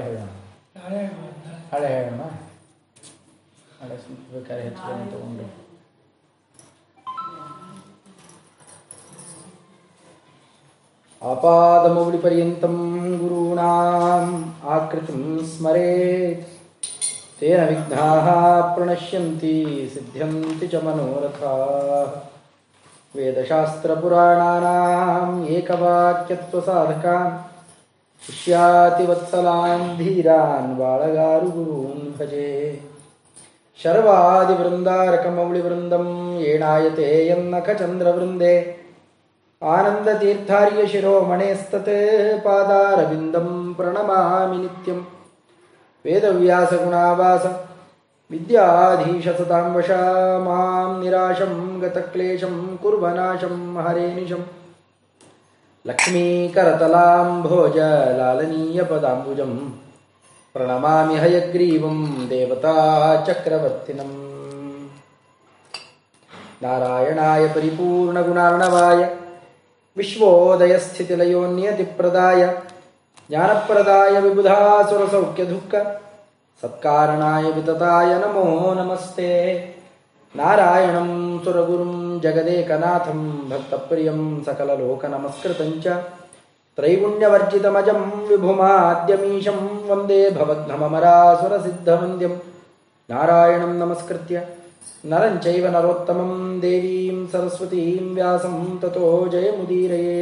ಹೇಳೋಣ ಹಳೆ ಹೇಳೋಣ ಹಳೆ ಬೇಕಾದ್ರೆ ಹೆಚ್ಚಿಗೆ ತಗೊಂಡು ఆపాదమౌలిపర్యంతం గురూణాం ఆకృతిం స్మరేత్ తేన విఘ్నా ప్రణశ్యంతి సిద్ధ్యంతి చ మనోరథాः వేదశాస్త్రపురాణానాం शिष्यातिवत्सलान् धीरान् बाळगारुगुरून् भजे शर्वादिवृन्दारकमौलिवृन्दं येणायते यन्नखचन्द्रवृन्दे आनन्दतीर्थार्य शिरोमणेस्तत् पादारविन्दं प्रणमामि नित्यं वेदव्यासगुणावास विद्याधीशसतां वशा मां निराशं गतक्लेशं कुर्वनाशं हरेनिशं लक्ष्मीकरतलां भोजलालनीयपदाम्बुजं प्रणमामि हयग्रीवं देवताचक्रवर्तिनम् नारायणाय परिपूर्णगुणार्णवाय विश्वोदयस्थितिलयोन्यतिप्रदाय ज्ञानप्रदाय विबुधासुरसौख्यदुःख सत्कारणाय वितताय नमो नमस्ते नारायणं सुरगुरुं जगदेकनाथं भक्तप्रियं सकललोकनमस्कृतं च त्रैगुण्यवर्जितमजं विभुमाद्यमीशं वंदे भवघ्नममरासुरसिद्धवन्द्यं नारायणं नमस्कृत्य नरं चैव नरोत्तमं देवीं सरस्वतीं व्यासं ततो जयमुदीरये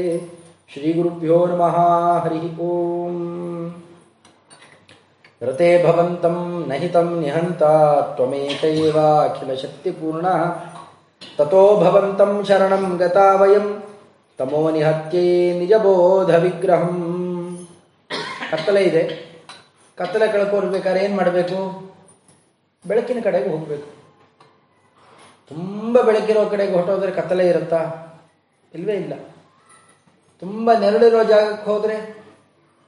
श्रीगुरुभ्यो नमः हरिः ॐ ರತೆ ಭವಂತಂ ನಹಿತಂ ನಿಹಂತ ತ್ವಮೇತೈವಾಖಿಲ ಶಕ್ತಿಪೂರ್ಣ ತತೋ ಭವಂತಂ ಶರಣಂ ಗತಾ ವಯಂ, ತಮೋ ನಿಹತ್ಯೇ ನಿಜಬೋಧ ವಿಗ್ರಹಂ. ಕತ್ತಲೆ ಇದೆ. ಕತ್ತಲೆ ಕಳ್ಕೊಂಡಿರ್ಬೇಕಾದ್ರೆ ಏನು ಮಾಡಬೇಕು? ಬೆಳಕಿನ ಕಡೆಗೆ ಹೋಗಬೇಕು. ತುಂಬ ಬೆಳಕಿರೋ ಕಡೆಗೆ ಹೊಟ್ಟೋದ್ರೆ ಕತ್ತಲೆ ಇರುತ್ತಾ? ಇಲ್ವೇ ಇಲ್ಲ. ತುಂಬ ನೆರಳಿರೋ ಜಾಗಕ್ಕೆ ಹೋದರೆ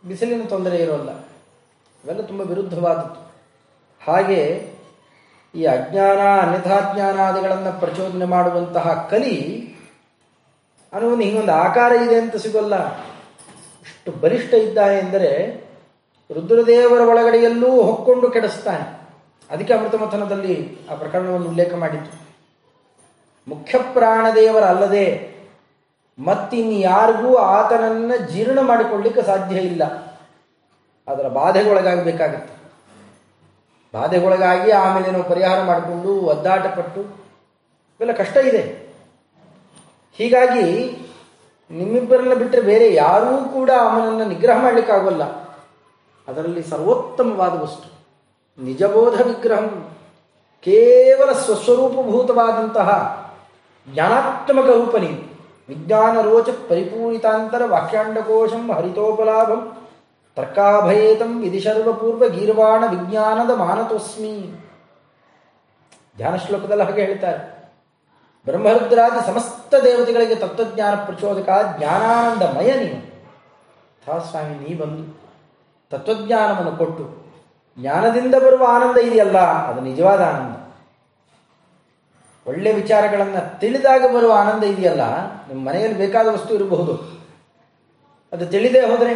ಬಿಸಿಲಿನ ತೊಂದರೆ ಇರೋಲ್ಲ. ಇವೆಲ್ಲ ತುಂಬ ವಿರುದ್ಧವಾದದ್ದು. ಹಾಗೆ ಈ ಅಜ್ಞಾನ, ಅನ್ಯಥಾಜ್ಞಾನಾದಿಗಳನ್ನು ಪ್ರಚೋದನೆ ಮಾಡುವಂತಹ ಕಲಿ ಅನ್ನೋದು ಹಿಂಗೊಂದು ಆಕಾರ ಇದೆ ಅಂತ ಸಿಗೋಲ್ಲ. ಇಷ್ಟು ಬಲಿಷ್ಠ ಇದ್ದಾನೆ ಎಂದರೆ ರುದ್ರದೇವರ ಒಳಗಡೆಯಲ್ಲೂ ಹೊಕ್ಕೊಂಡು ಕೆಡಿಸ್ತಾನೆ. ಅದಕ್ಕೆ ಅಮೃತಮಥನದಲ್ಲಿ ಆ ಪ್ರಕರಣವನ್ನು ಉಲ್ಲೇಖ ಮಾಡಿತ್ತು ಮುಖ್ಯ ಪ್ರಾಣದೇವರ ಅಲ್ಲದೆ ಮತ್ತಿನ್ಯಾರಿಗೂ ಆತನನ್ನ ಜೀರ್ಣ ಮಾಡಿಕೊಳ್ಳಿಕ್ಕೆ ಸಾಧ್ಯ ಇಲ್ಲ. ಅದರ ಬಾಧೆಗೊಳಗಾಗಬೇಕಾಗತ್ತೆ. ಬಾಧೆಗೊಳಗಾಗಿ ಆಮೇಲೆ ನಾವು ಪರಿಹಾರ ಮಾಡಿಕೊಂಡು ಒದ್ದಾಟಪಟ್ಟು ಇವೆಲ್ಲ ಕಷ್ಟ ಇದೆ. ಹೀಗಾಗಿ ನಿಮ್ಮಿಬ್ಬರನ್ನ ಬಿಟ್ಟರೆ ಬೇರೆ ಯಾರೂ ಕೂಡ ಅವನನ್ನು ನಿಗ್ರಹ ಮಾಡಲಿಕ್ಕಾಗಲ್ಲ. ಅದರಲ್ಲಿ ಸರ್ವೋತ್ತಮವಾದ ವಸ್ತು, ನಿಜಬೋಧ ವಿಗ್ರಹಂ, ಕೇವಲ ಸ್ವಸ್ವರೂಪಭೂತವಾದಂತಹ ಜ್ಞಾನಾತ್ಮಕ ರೂಪ ನೀನು. ವಿಜ್ಞಾನ ರೋಚ ಪರಿಪೂರಿತಾಂತರ ವಾಕ್ಯಾಂಡಕೋಶಂ ಹರಿತೋಪಲಾಭಂ ತರ್ಕಾಭಯೇತಂ ವಿಧಿಶರ್ವಪೂರ್ವ ಗೀರ್ವಾಣ ವಿಜ್ಞಾನದ ಮಾನತೋಸ್ಮಿ. ಧ್ಯಾನ ಶ್ಲೋಕದಲ್ಲಿ ಹಾಗೆ ಹೇಳ್ತಾರೆ. ಬ್ರಹ್ಮರುದ್ರಾದಿ ಸಮಸ್ತ ದೇವತೆಗಳಿಗೆ ತತ್ವಜ್ಞಾನ ಪ್ರಚೋದಕ ಜ್ಞಾನಾನಂದಮಯ ನೀನು. ಸ್ವಾಮಿ ನೀ ಬಂದು ತತ್ವಜ್ಞಾನವನ್ನು ಕೊಟ್ಟು ಜ್ಞಾನದಿಂದ ಬರುವ ಆನಂದ ಇದೆಯಲ್ಲ, ಅದು ನಿಜವಾದ ಆನಂದ. ಒಳ್ಳೆ ವಿಚಾರಗಳನ್ನು ತಿಳಿದಾಗ ಬರುವ ಆನಂದ ಇದೆಯಲ್ಲ ನಿಮ್ಮ ಮನೆಯಲ್ಲಿ ಬೇಕಾದ ವಸ್ತು ಇರಬಹುದು. ಅದು ತಿಳಿದೇ ಹೋದರೆ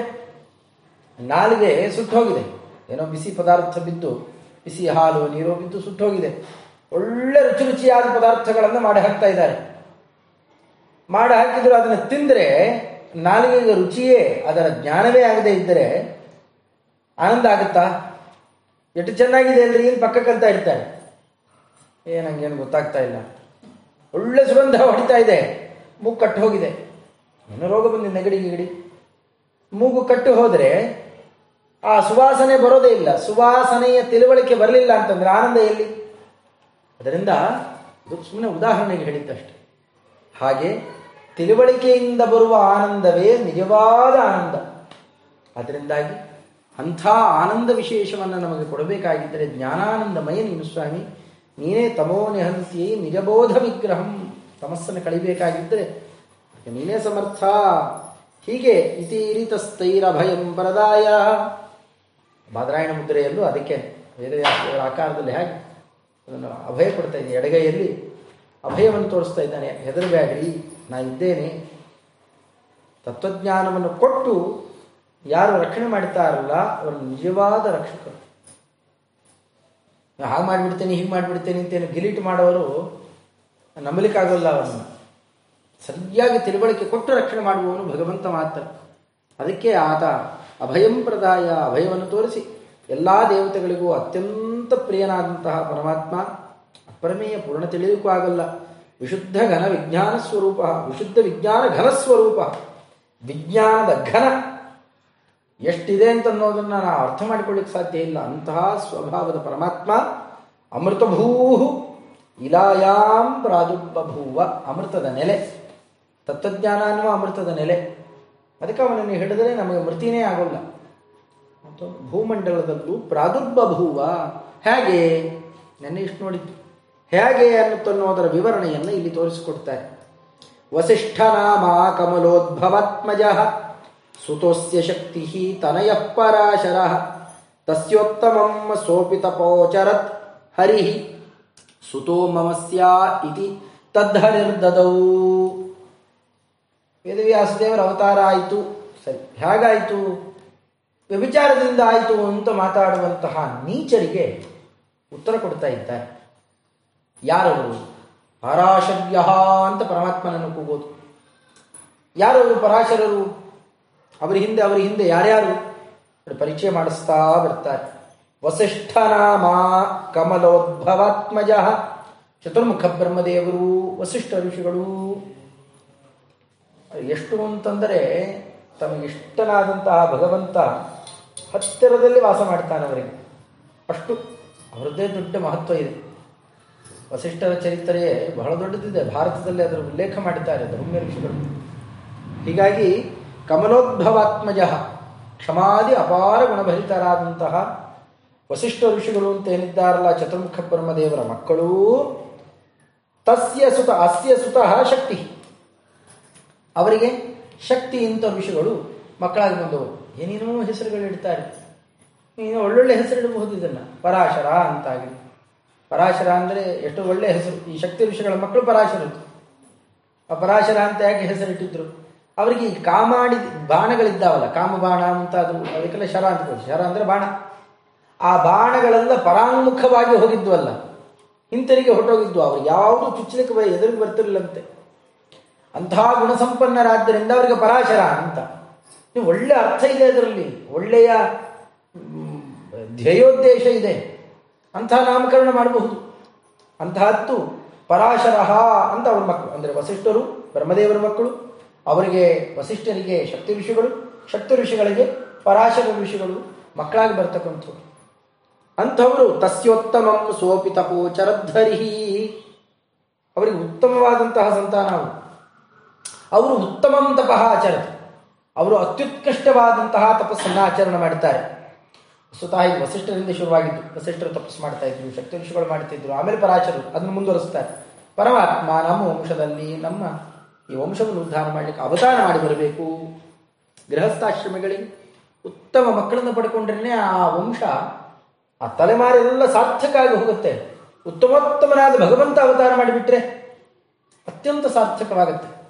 ನಾಲಿಗೆ ಸುಟ್ಟೋಗಿದೆ. ಏನೋ ಬಿಸಿ ಪದಾರ್ಥ ಬಿದ್ದು, ಬಿಸಿ ಹಾಲು, ನೀರು ಬಿದ್ದು ಸುಟ್ಟೋಗಿದೆ. ಒಳ್ಳೆ ರುಚಿ ರುಚಿಯಾದ ಪದಾರ್ಥಗಳನ್ನು ಮಾಡಿ ಹಾಕ್ತಾ ಇದ್ದಾರೆ. ಮಾಡಿ ಹಾಕಿದ್ರು ಅದನ್ನು ತಿಂದರೆ ನಾಲಿಗೆಗೆ ರುಚಿಯೇ, ಅದರ ಜ್ಞಾನವೇ ಆಗದೆ ಇದ್ದರೆ ಆನಂದ ಆಗುತ್ತಾ? ಎಷ್ಟು ಚೆನ್ನಾಗಿದೆ ಅಲ್ರಿ, ಏನು ಪಕ್ಕಕ್ಕಂತ ಇರ್ತಾರೆ? ಏ, ನಂಗೇನು ಗೊತ್ತಾಗ್ತಾ ಇಲ್ಲ. ಒಳ್ಳೆ ಸುಗಂಧ ಹೊಡಿತಾ ಇದೆ. ಮೂಗು ಕಟ್ಟು ಹೋಗಿದೆ. ಏನೋ ರೋಗ ಬಂದಿದೆ, ನೆಗಡಿ ಗಿಗಡಿ. ಮೂಗು ಕಟ್ಟು ಹೋದರೆ ಆ ಸುವಾಸನೆ ಬರೋದೇ ಇಲ್ಲ. ಸುವಾಸನೆಯ ತಿಳುವಳಿಕೆ ಬರಲಿಲ್ಲ ಅಂತಂದ್ರೆ ಆನಂದ ಎಲ್ಲಿ? ಅದರಿಂದ ಇದು ಸುಮ್ಮನೆ ಉದಾಹರಣೆಗೆ ಹೇಳಿದ್ದಷ್ಟೆ ಹಾಗೆ ತಿಳುವಳಿಕೆಯಿಂದ ಬರುವ ಆನಂದವೇ ನಿಜವಾದ ಆನಂದ. ಅದರಿಂದಾಗಿ ಅಂಥ ಆನಂದ ವಿಶೇಷವನ್ನು ನಮಗೆ ಕೊಡಬೇಕಾಗಿದ್ದರೆ ಜ್ಞಾನಾನಂದಮಯ ನೀನು ಸ್ವಾಮಿ, ನೀನೇ ತಮೋ ನಿಹಂತಿ ನಿಜಬೋಧ ವಿಗ್ರಹಂ. ತಮಸ್ಸನ್ನು ಕಳಿಬೇಕಾಗಿದ್ದರೆ ನೀನೇ ಸಮರ್ಥ. ಹೀಗೆ ಇತಿ ಪರದಾಯ. ಬಾದರಾಯಣ ಮುದ್ರೆಯಲ್ಲೂ ಅದಕ್ಕೆ ವೇದವ್ಯಾಸರ ಆಕಾರದಲ್ಲಿ ಹಾಗೆ ಅದನ್ನು ಅಭಯ ಕೊಡ್ತಾ ಇದ್ದೀನಿ ಎಡಗೈಯಲ್ಲಿ ಅಭಯವನ್ನು ತೋರಿಸ್ತಾ ಇದ್ದಾನೆ ಹೆದರಬೇಡ್ರಿ ನಾನು ಇದ್ದೇನೆ. ತತ್ವಜ್ಞಾನವನ್ನು ಕೊಟ್ಟು ಯಾರು ರಕ್ಷಣೆ ಮಾಡ್ತಾರಲ್ಲ ಅವರು ನಿಜವಾದ ರಕ್ಷಕರು. ಹಾಗೆ ಮಾಡಿಬಿಡ್ತೇನೆ, ಹೀಗೆ ಮಾಡಿಬಿಡ್ತೇನೆ ಅಂತೇನು ಗಿಲೀಟ್ ಮಾಡೋರು ನಂಬಲಿಕ್ಕಾಗಲ್ಲ ಅವರನ್ನು. ಸರಿಯಾಗಿ ತಿಳುವಳಿಕೆ ಕೊಟ್ಟು ರಕ್ಷಣೆ ಮಾಡುವವನು ಭಗವಂತ ಮಾತ್ರ. ಅದಕ್ಕೆ ಆತ ಅಭಯಂ ಪ್ರದಾಯ, ಅಭಯವನ್ನು ತೋರಿಸಿ. ಎಲ್ಲ ದೇವತೆಗಳಿಗೂ ಅತ್ಯಂತ ಪ್ರಿಯನಾದಂತಹ ಪರಮಾತ್ಮ, ಅಪ್ರಮೇಯ ಪೂರ್ಣ ತಿಳಿಯಲಿಕ್ಕೂ ಆಗಲ್ಲ. ವಿಶುದ್ಧ ಘನ ವಿಜ್ಞಾನ ಸ್ವರೂಪ, ವಿಶುದ್ಧ ವಿಜ್ಞಾನ ಘನ ಸ್ವರೂಪ, ವಿಜ್ಞಾನದ ಘನ. ಎಷ್ಟಿದೆ ಅಂತ ಅನ್ನೋದನ್ನ ನಾವು ಅರ್ಥ ಮಾಡಿಕೊಳ್ಳಿಕ್ಕೆ ಸಾಧ್ಯ ಇಲ್ಲ. ಅಂತಹ ಸ್ವಭಾವದ ಪರಮಾತ್ಮ ಅಮೃತಭೂ ಇಲಾಯಾಂ ಪ್ರಾದುರ್ಬಭೂವ, ಅಮೃತದ ನೆಲೆ. ತತ್ವಜ್ಞಾನ ಅನ್ನುವ ಅಮೃತದ ನೆಲೆ. ಅದಕ್ಕೆ ಅವನನ್ನು ಹಿಡಿದರೆ ನಮಗೆ ಮೃತಿನೇ ಆಗೋಲ್ಲ. ಮತ್ತು ಭೂಮಂಡಲದಲ್ಲೂ ಪ್ರಾದುರ್ಬಭೂವ ಹೇಗೆ? ನೆನ್ನೆ ಇಷ್ಟು ನೋಡಿದ್ದು. ಹೇಗೆ ಅನ್ನುತ್ತನ್ನೋದರ ವಿವರಣೆಯನ್ನು ಇಲ್ಲಿ ತೋರಿಸಿಕೊಡ್ತಾರೆ ವಸಿಷ್ಠ ನಾಮ ಕಮಲೋದ್ಭವತ್ಮಜ ಸುತೋಸ್ಯ ಶಕ್ತಿ ತನಯ ಪರಾಶರ ತಸ್ಯೋತ್ತಮಂ ಸೋಪಿ ತಪೋಚರತ್ ಹರಿ ಸುತೋ ಮಮಸ್ಯ ಇತಿ ತದ್ಹರಿರ್ದದೌ ವೇದವ್ಯಾಸದೇವರ ಅವತಾರ ಆಯಿತು. ಸರಿ, ಹೇಗಾಯಿತು? ವ್ಯಭಿಚಾರದಿಂದ ಆಯಿತು ಅಂತ ಮಾತಾಡುವಂತಹ ನೀಚರಿಗೆ ಉತ್ತರ ಕೊಡ್ತಾ ಇದ್ದಾರೆ. ಯಾರವರು? ಪರಾಶರ್ಯ ಅಂತ ಪರಮಾತ್ಮನನ್ನು ಕೂಗೋದು. ಯಾರವರು ಪರಾಶರರು? ಅವರ ಹಿಂದೆ ಅವರ ಹಿಂದೆ ಯಾರ್ಯಾರು? ಪರಿಚಯ ಮಾಡಿಸ್ತಾ ಬರ್ತಾರೆ. ವಸಿಷ್ಠ ನಾಮ ಕಮಲೋದ್ಭವಾತ್ಮಜ. ಚತುರ್ಮುಖ ಬ್ರಹ್ಮದೇವರು, ವಸಿಷ್ಠ ಋಷಿಗಳು. ಎಷ್ಟು ಅಂತಂದರೆ ತಮಗಿಷ್ಟನಾದಂತಹ ಭಗವಂತ ಹತ್ತಿರದಲ್ಲಿ ವಾಸ ಮಾಡ್ತಾನೆ ಅವರಿಗೆ. ಅಷ್ಟು ಅವರದ್ದೇ ದೊಡ್ಡ ಮಹತ್ವ ಇದೆ. ವಸಿಷ್ಠರ ಚರಿತ್ರೆಯೇ ಬಹಳ ದೊಡ್ಡದಿದೆ. ಭಾರತದಲ್ಲಿ ಅದರ ಉಲ್ಲೇಖ ಮಾಡಿದ್ದಾರೆ ಧರ್ಮ್ಯ ಋಷಿಗಳು. ಹೀಗಾಗಿ ಕಮಲೋದ್ಭವಾತ್ಮಜ ಕ್ಷಮಾದಿ ಅಪಾರ ಗುಣಭರಿತರಾದಂತಹ ವಸಿಷ್ಠ ಋಷಿಗಳು ಅಂತ ಏನಿದ್ದಾರಲ್ಲ ಚತುರ್ಮುಖ ಬ್ರಹ್ಮದೇವರ ಮಕ್ಕಳು, ತಸ್ಯ ಸುತ ಅಸ್ಯ ಸುತಃ ಶಕ್ತಿ. ಅವರಿಗೆ ಶಕ್ತಿ ಇಂಥ ಋಷಿಗಳು ಮಕ್ಕಳಾಗಿ ಬಂದವರು. ಏನೇನೋ ಹೆಸರುಗಳು ಇಡ್ತಾರೆ. ನೀನು ಒಳ್ಳೊಳ್ಳೆ ಹೆಸರಿಡಬಹುದು ಇದನ್ನ. ಪರಾಶರ ಅಂತಾಗಿ. ಪರಾಶರ ಅಂದರೆ ಎಷ್ಟು ಒಳ್ಳೆ ಹೆಸರು. ಈ ಶಕ್ತಿ ಋಷಿಗಳ ಮಕ್ಕಳು ಪರಾಶರ ಆ ಪರಾಶರ ಅಂತ ಯಾಕೆ ಹೆಸರಿಟ್ಟಿದ್ರು? ಅವರಿಗೆ ಈ ಕಾಮಾಡಿ ಬಾಣಗಳಿದ್ದಾವಲ್ಲ, ಕಾಮಬಾಣ ಅಂತ ಅದು ಅದಕ್ಕೆಲ್ಲ ಶರ ಅಂತ ಶರ ಅಂದರೆ ಬಾಣ. ಆ ಬಾಣಗಳೆಲ್ಲ ಪರಾಂಗುಖವಾಗಿ ಹೋಗಿದ್ವಲ್ಲ. ಹಿಂತರಿಗೆ ಹೊರಟೋಗಿದ್ವು. ಅವ್ರು ಯಾವುದು ಚುಚ್ಚಲಿಕ್ಕೆ ಎದುರಿಗೆ ಬರ್ತಿರ್ಲಿಲ್ಲಂತೆ. ಅಂತಹ ಗುಣಸಂಪನ್ನರಾದ್ದರಿಂದ ಅವರಿಗೆ ಪರಾಶರ ಅಂತ. ನೀವು ಒಳ್ಳೆ ಅರ್ಥ ಇದೆ ಅದರಲ್ಲಿ. ಒಳ್ಳೆಯ ಧ್ಯೇಯೋದ್ದೇಶ ಇದೆ. ಅಂಥ ನಾಮಕರಣ ಮಾಡಬಹುದು. ಅಂತಹದ್ದು ಪರಾಶರ ಅಂತ ಅವ್ರ ಮಕ್ಕಳು ಅಂದರೆ ವಸಿಷ್ಠರು, ಬ್ರಹ್ಮದೇವರ ಮಕ್ಕಳು, ಅವರಿಗೆ ವಸಿಷ್ಠರಿಗೆ ಶಕ್ತಿ ಋಷಿಗಳು, ಶಕ್ತಿ ಋಷಿಗಳಿಗೆ ಪರಾಶರ ಋಷಿಗಳು ಮಕ್ಕಳಾಗಿ ಬರ್ತಕ್ಕಂಥವ್ರು. ಅಂಥವರು ತಸ್ಯೋತ್ತಮಂ ಸೋಪಿ ಪೋಚರಧರಿ ಅವರಿಗೆ ಉತ್ತಮವಾದಂತಹ ಸಂತಾನ ಅವರು. ಅವರು ಉತ್ತಮಂ ತಪಃ ಆಚರಣೆ. ಅವರು ಅತ್ಯುತ್ಕೃಷ್ಟವಾದಂತಹ ತಪಸ್ಸನ್ನು ಆಚರಣೆ ಮಾಡುತ್ತಾರೆ ಸ್ವತಃ ಇದು ವಸಿಷ್ಠರಿಂದ ಶುರುವಾಗಿದ್ದು, ವಸಿಷ್ಠರು ತಪಸ್ಸು ಮಾಡ್ತಾ ಇದ್ರು, ಶಕ್ತಿ ಋಷಿಗಳು ಮಾಡ್ತಿದ್ರು, ಆಮೇಲೆ ಪರಾಚರರು ಅದನ್ನು ಮುಂದುವರಿಸ್ತಾರೆ. ಪರಮಾತ್ಮ ನಮ್ಮ ವಂಶದಲ್ಲಿ ನಮ್ಮ ಈ ವಂಶವನ್ನು ಉದ್ಧಾರ ಮಾಡಲಿಕ್ಕೆ ಅವತಾರ ಮಾಡಿ ಬರಬೇಕು. ಗೃಹಸ್ಥಾಶ್ರಮಗಳಿಗೆ ಉತ್ತಮ ಮಕ್ಕಳನ್ನು ಪಡ್ಕೊಂಡ್ರೆ ಆ ವಂಶ, ಆ ತಲೆಮಾರೆಲ್ಲ ಸಾರ್ಥಕ ಆಗಿ ಹೋಗುತ್ತೆ. ಉತ್ತಮೋತ್ತಮನಾದ ಭಗವಂತ ಅವತಾರ ಮಾಡಿಬಿಟ್ರೆ ಅತ್ಯಂತ ಸಾರ್ಥಕವಾಗುತ್ತೆ.